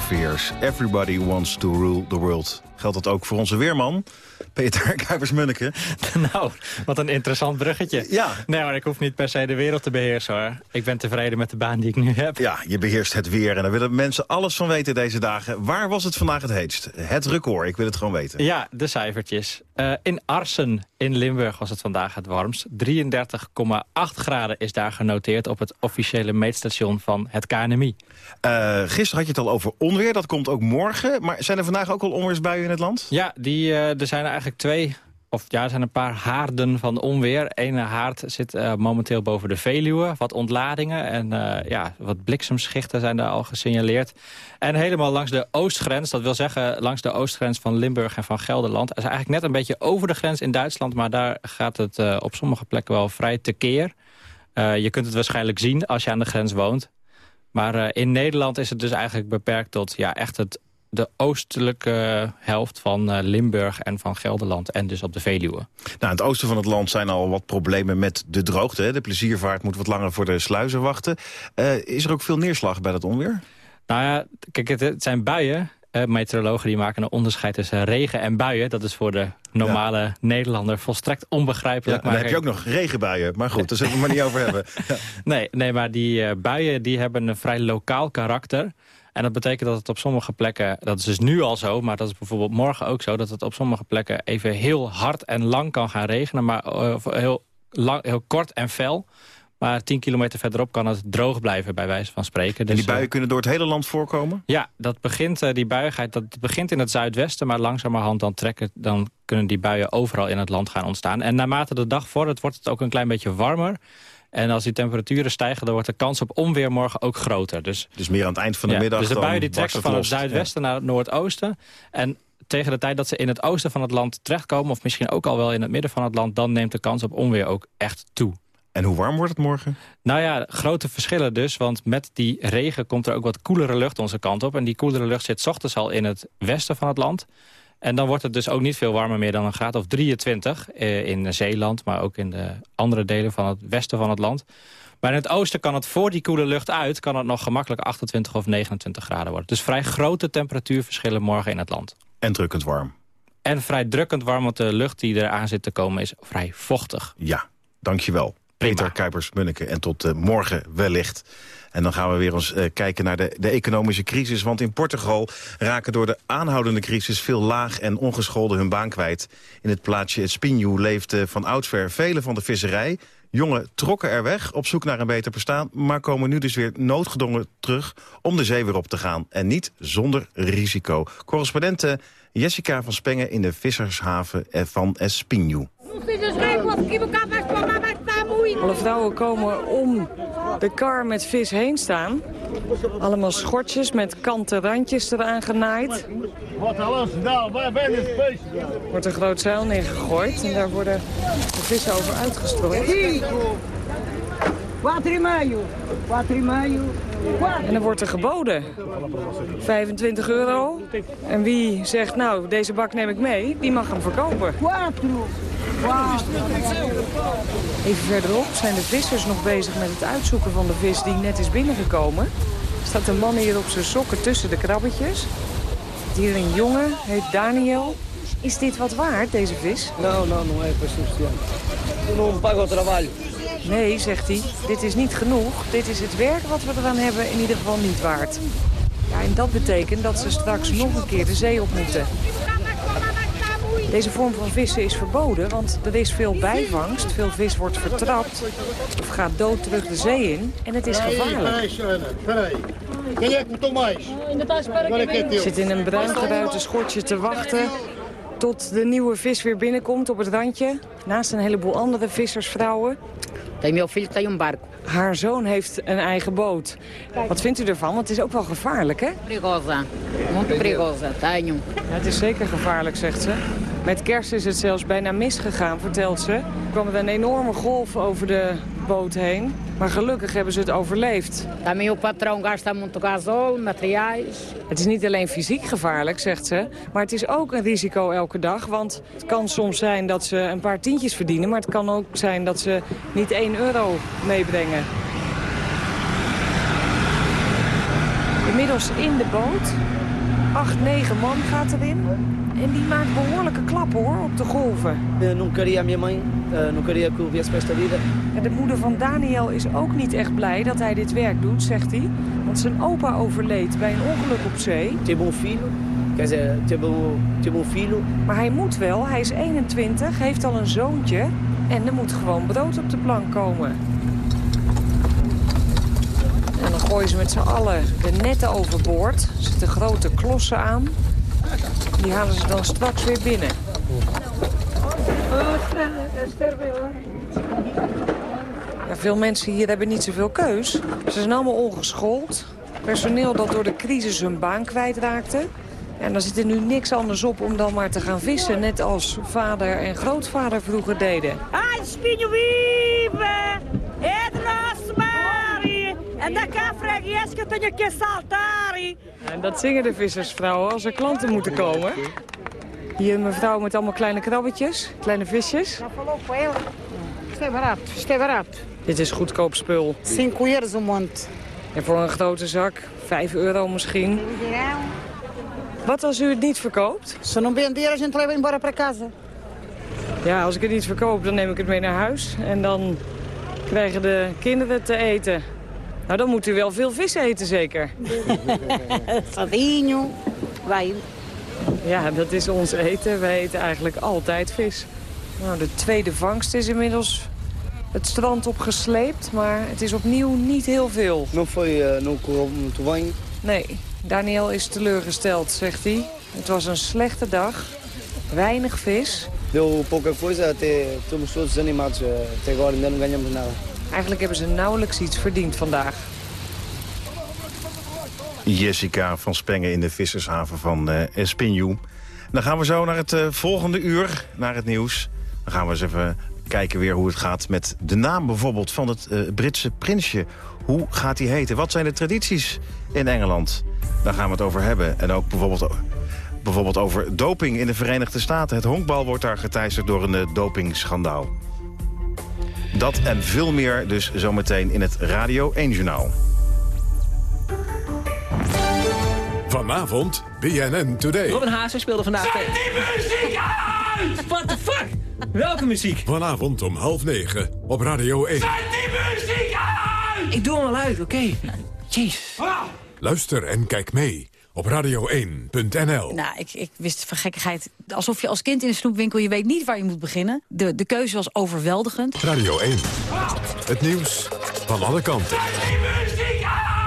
Fears. Everybody wants to rule the world. Geldt dat ook voor onze weerman? Peter Kuipers-Munneke. nou, wat een interessant bruggetje. Ja. Nee, maar ik hoef niet per se de wereld te beheersen, hoor. Ik ben tevreden met de baan die ik nu heb. Ja, je beheerst het weer en daar willen mensen alles van weten deze dagen. Waar was het vandaag het heetst? Het record, ik wil het gewoon weten. Ja, de cijfertjes. Uh, in Arsen in Limburg was het vandaag het warmst. 33,8 graden is daar genoteerd op het officiële meetstation van het KNMI. Uh, gisteren had je het al over onweer, dat komt ook morgen. Maar zijn er vandaag ook al onweersbuien in het land? Ja, die, uh, er zijn eigenlijk twee of ja, zijn een paar haarden van onweer. Ene haard zit uh, momenteel boven de Veluwe. Wat ontladingen en uh, ja, wat bliksemschichten zijn daar al gesignaleerd. En helemaal langs de oostgrens, dat wil zeggen langs de oostgrens van Limburg en van Gelderland. Dat is eigenlijk net een beetje over de grens in Duitsland, maar daar gaat het uh, op sommige plekken wel vrij tekeer. je kunt het waarschijnlijk zien als je aan de grens woont. Maar in Nederland is het dus eigenlijk beperkt tot ja, echt het de oostelijke helft van uh, Limburg en van Gelderland en dus op de Veluwe. Nou, in het oosten van het land zijn al wat problemen met de droogte. Hè? De pleziervaart moet wat langer voor de sluizen wachten. Uh, is er ook veel neerslag bij dat onweer? Nou ja, kijk, het, het zijn buien. Uh, meteorologen die maken een onderscheid tussen regen en buien. Dat is voor de normale ja. Nederlander volstrekt onbegrijpelijk. Ja, dan heb je ook nog regenbuien. Maar goed, daar zullen we het maar niet over hebben. Ja. Nee, nee, maar die buien die hebben een vrij lokaal karakter. En dat betekent dat het op sommige plekken, dat is dus nu al zo... maar dat is bijvoorbeeld morgen ook zo... dat het op sommige plekken even heel hard en lang kan gaan regenen... maar uh, heel, lang, heel kort en fel. Maar 10 kilometer verderop kan het droog blijven, bij wijze van spreken. Dus, en die buien uh, kunnen door het hele land voorkomen? Ja, dat begint, uh, die buigheid, dat begint in het zuidwesten... maar langzamerhand dan, trekken, dan kunnen die buien overal in het land gaan ontstaan. En naarmate de dag vordert, wordt het ook een klein beetje warmer... En als die temperaturen stijgen, dan wordt de kans op onweer morgen ook groter. Dus, dus meer aan het eind van de ja, middag Dus de buien die trekken van het zuidwesten ja. naar het noordoosten. En tegen de tijd dat ze in het oosten van het land terechtkomen... of misschien ook al wel in het midden van het land... dan neemt de kans op onweer ook echt toe. En hoe warm wordt het morgen? Nou ja, grote verschillen dus. Want met die regen komt er ook wat koelere lucht onze kant op. En die koelere lucht zit ochtends al in het westen van het land. En dan wordt het dus ook niet veel warmer meer dan een graad of 23 eh, in Zeeland... maar ook in de andere delen van het westen van het land. Maar in het oosten kan het voor die koele lucht uit... kan het nog gemakkelijk 28 of 29 graden worden. Dus vrij grote temperatuurverschillen morgen in het land. En drukkend warm. En vrij drukkend warm, want de lucht die eraan zit te komen is vrij vochtig. Ja, dankjewel. Prima. Peter Kuipers-Munneke. En tot uh, morgen wellicht. En dan gaan we weer eens uh, kijken naar de, de economische crisis. Want in Portugal raken door de aanhoudende crisis... veel laag en ongescholden hun baan kwijt. In het plaatsje Espinho leefde van oudsver velen van de visserij. Jongen trokken er weg op zoek naar een beter bestaan... maar komen nu dus weer noodgedwongen terug om de zee weer op te gaan. En niet zonder risico. Correspondente Jessica van Spengen in de vissershaven van Espinho. Alle vrouwen komen om de kar met vis heen staan. Allemaal schortjes met kanten randjes eraan genaaid. Wordt een groot zeil neergegooid en daar worden de vissen over uitgestrooid. En dan wordt er geboden. 25 euro. En wie zegt, nou, deze bak neem ik mee, die mag hem verkopen. Even verderop zijn de vissers nog bezig met het uitzoeken van de vis die net is binnengekomen. Er staat een man hier op zijn sokken tussen de krabbetjes. Hier een jongen, heet Daniel. Is dit wat waard, deze vis? No, no, no é para substituir. Nee, zegt hij, dit is niet genoeg. Dit is het werk wat we eraan hebben in ieder geval niet waard. Ja, en dat betekent dat ze straks nog een keer de zee op moeten. Deze vorm van vissen is verboden, want er is veel bijvangst. Veel vis wordt vertrapt of gaat dood terug de zee in. En het is gevaarlijk. Ik zit in een bruin geruite schortje te wachten tot de nieuwe vis weer binnenkomt op het randje. Naast een heleboel andere vissersvrouwen. Haar zoon heeft een eigen boot. Wat vindt u ervan? Want het is ook wel gevaarlijk, hè? Perigosa. Muito perigosa. Tenho. Ja, het is zeker gevaarlijk, zegt ze. Met kerst is het zelfs bijna misgegaan, vertelt ze. Er kwam er een enorme golf over de boot heen. Maar gelukkig hebben ze het overleefd. Het is niet alleen fysiek gevaarlijk, zegt ze. Maar het is ook een risico elke dag. Want het kan soms zijn dat ze een paar tientjes verdienen. Maar het kan ook zijn dat ze niet 1 euro meebrengen. Inmiddels in de boot. Acht, negen man gaat erin. En die maakt behoorlijke klappen hoor, op de golven. Não queria minha mãe, não queria que eu viesse para esta vida. En de moeder van Daniel is ook niet echt blij dat hij dit werk doet, zegt hij. Want zijn opa overleed bij een ongeluk op zee. Tive um filho, quer dizer, tive um, um filho. Maar hij moet wel, hij is 21, heeft al een zoontje. En er moet gewoon brood op de plank komen. Dan gooien ze met z'n allen de netten overboord. Er zitten grote klossen aan. Die halen ze dan straks weer binnen. Ja, veel mensen hier hebben niet zoveel keus. Ze zijn allemaal ongeschoold. Personeel dat door de crisis hun baan kwijtraakte. En dan zit er nu niks anders op om dan maar te gaan vissen. Net als vader en grootvader vroeger deden. Ai, espinho vive! É de nosso mare! É da cá freguês que eu tenho que saltar! En dat zingen de vissersvrouwen als er klanten moeten komen. Hier een mevrouw met allemaal kleine krabbetjes, kleine visjes. Dit is goedkoop spul. 5 euros um monte. En voor een grote zak, 5 euro misschien. Wat als u het niet verkoopt? Se não vender, a gente leva embora para casa. Ja, als ik het niet verkoop, dan neem ik het mee naar huis. En dan krijgen de kinderen te eten. Nou, dan moet u wel veel vis eten, zeker? Sardinho, vai. Ja, dat is ons eten. Wij eten eigenlijk altijd vis. Nou, de tweede vangst is inmiddels het strand opgesleept, maar het is opnieuw niet heel veel. Não foi, uh, não correu muito bem. Nee, Daniel is teleurgesteld, zegt hij. Het was een slechte dag, weinig vis. Deu pouca coisa, até estamos todos animados. eh, Até agora ainda não ganhamos nada. Eigenlijk hebben ze nauwelijks iets verdiend vandaag. Jessica van Spengen in de vissershaven van uh. Dan gaan we zo naar het eh, volgende uur, naar het nieuws. Dan gaan we eens even kijken weer hoe het gaat met de naam bijvoorbeeld van het eh, Britse prinsje. Hoe gaat die heten? Wat zijn de tradities in Engeland? Daar gaan we het over hebben. En ook bijvoorbeeld, bijvoorbeeld over doping in de Verenigde Staten. Het honkbal wordt daar geteisterd door een uh, dopingschandaal. Dat en veel meer dus zometeen in het Radio 1-journaal. Vanavond BNN Today. Robin Haase speelde vandaag... Zet die muziek uit! What the fuck? Welke muziek? Vanavond om half negen op Radio 1. Zet die muziek uit! Ik doe hem al uit, oké. Okay. Jeez. Ah. Luister en kijk mee op radio1.nl. Nou, ik, ik wist van gekkigheid. Alsof je als kind in een snoepwinkel, je weet niet waar je moet beginnen. De, de keuze was overweldigend. Radio 1. Het nieuws van alle kanten. Zet die muziek uit!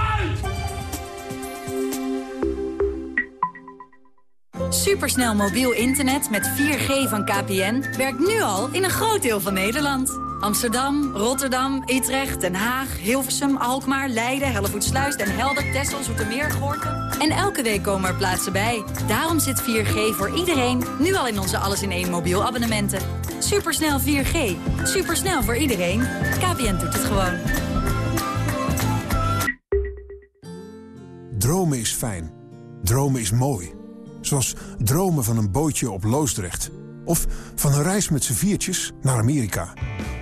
Supersnel mobiel internet met 4G van KPN werkt nu al in een groot deel van Nederland. Amsterdam, Rotterdam, Utrecht, Den Haag, Hilversum, Alkmaar, Leiden, Hellevoetsluis, Den Helder, Texel, Zoetermeer, Gorkum. En elke week komen er plaatsen bij. Daarom zit 4G voor iedereen nu al in onze alles in één mobiel abonnementen. Supersnel 4G. Supersnel voor iedereen. KPN doet het gewoon. Dromen is fijn. Dromen is mooi. Zoals dromen van een bootje op Loosdrecht. Of van een reis met z'n viertjes naar Amerika.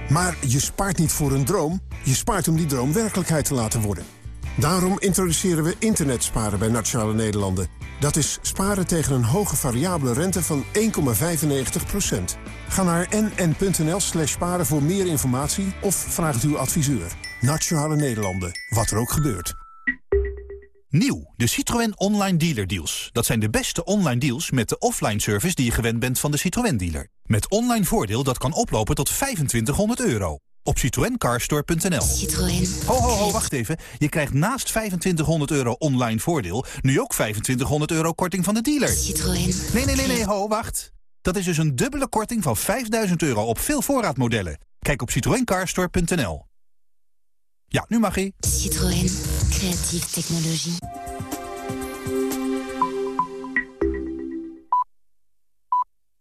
Maar je spaart niet voor een droom. Je spaart om die droom werkelijkheid te laten worden. Daarom introduceren we internetsparen bij Nationale Nederlanden. Dat is sparen tegen een hoge variabele rente van 1,95%. Ga naar nn.nl slash sparen voor meer informatie of vraag uw adviseur. Nationale Nederlanden, wat er ook gebeurt. Nieuw, de Citroën Online Dealer Deals. Dat zijn de beste online deals met de offline service die je gewend bent van de Citroën dealer. Met online voordeel dat kan oplopen tot 2500 euro. Op citroencarstore.nl. Citroën. Ho, ho, ho, wacht even. Je krijgt naast 2500 euro online voordeel... nu ook 2500 euro korting van de dealer. Citroën. Nee, nee, nee, nee, ho, wacht. Dat is dus een dubbele korting van 5000 euro op veel voorraadmodellen. Kijk op citroencarstore.nl. Ja, nu mag ie. Citroën. Creatieve technologie.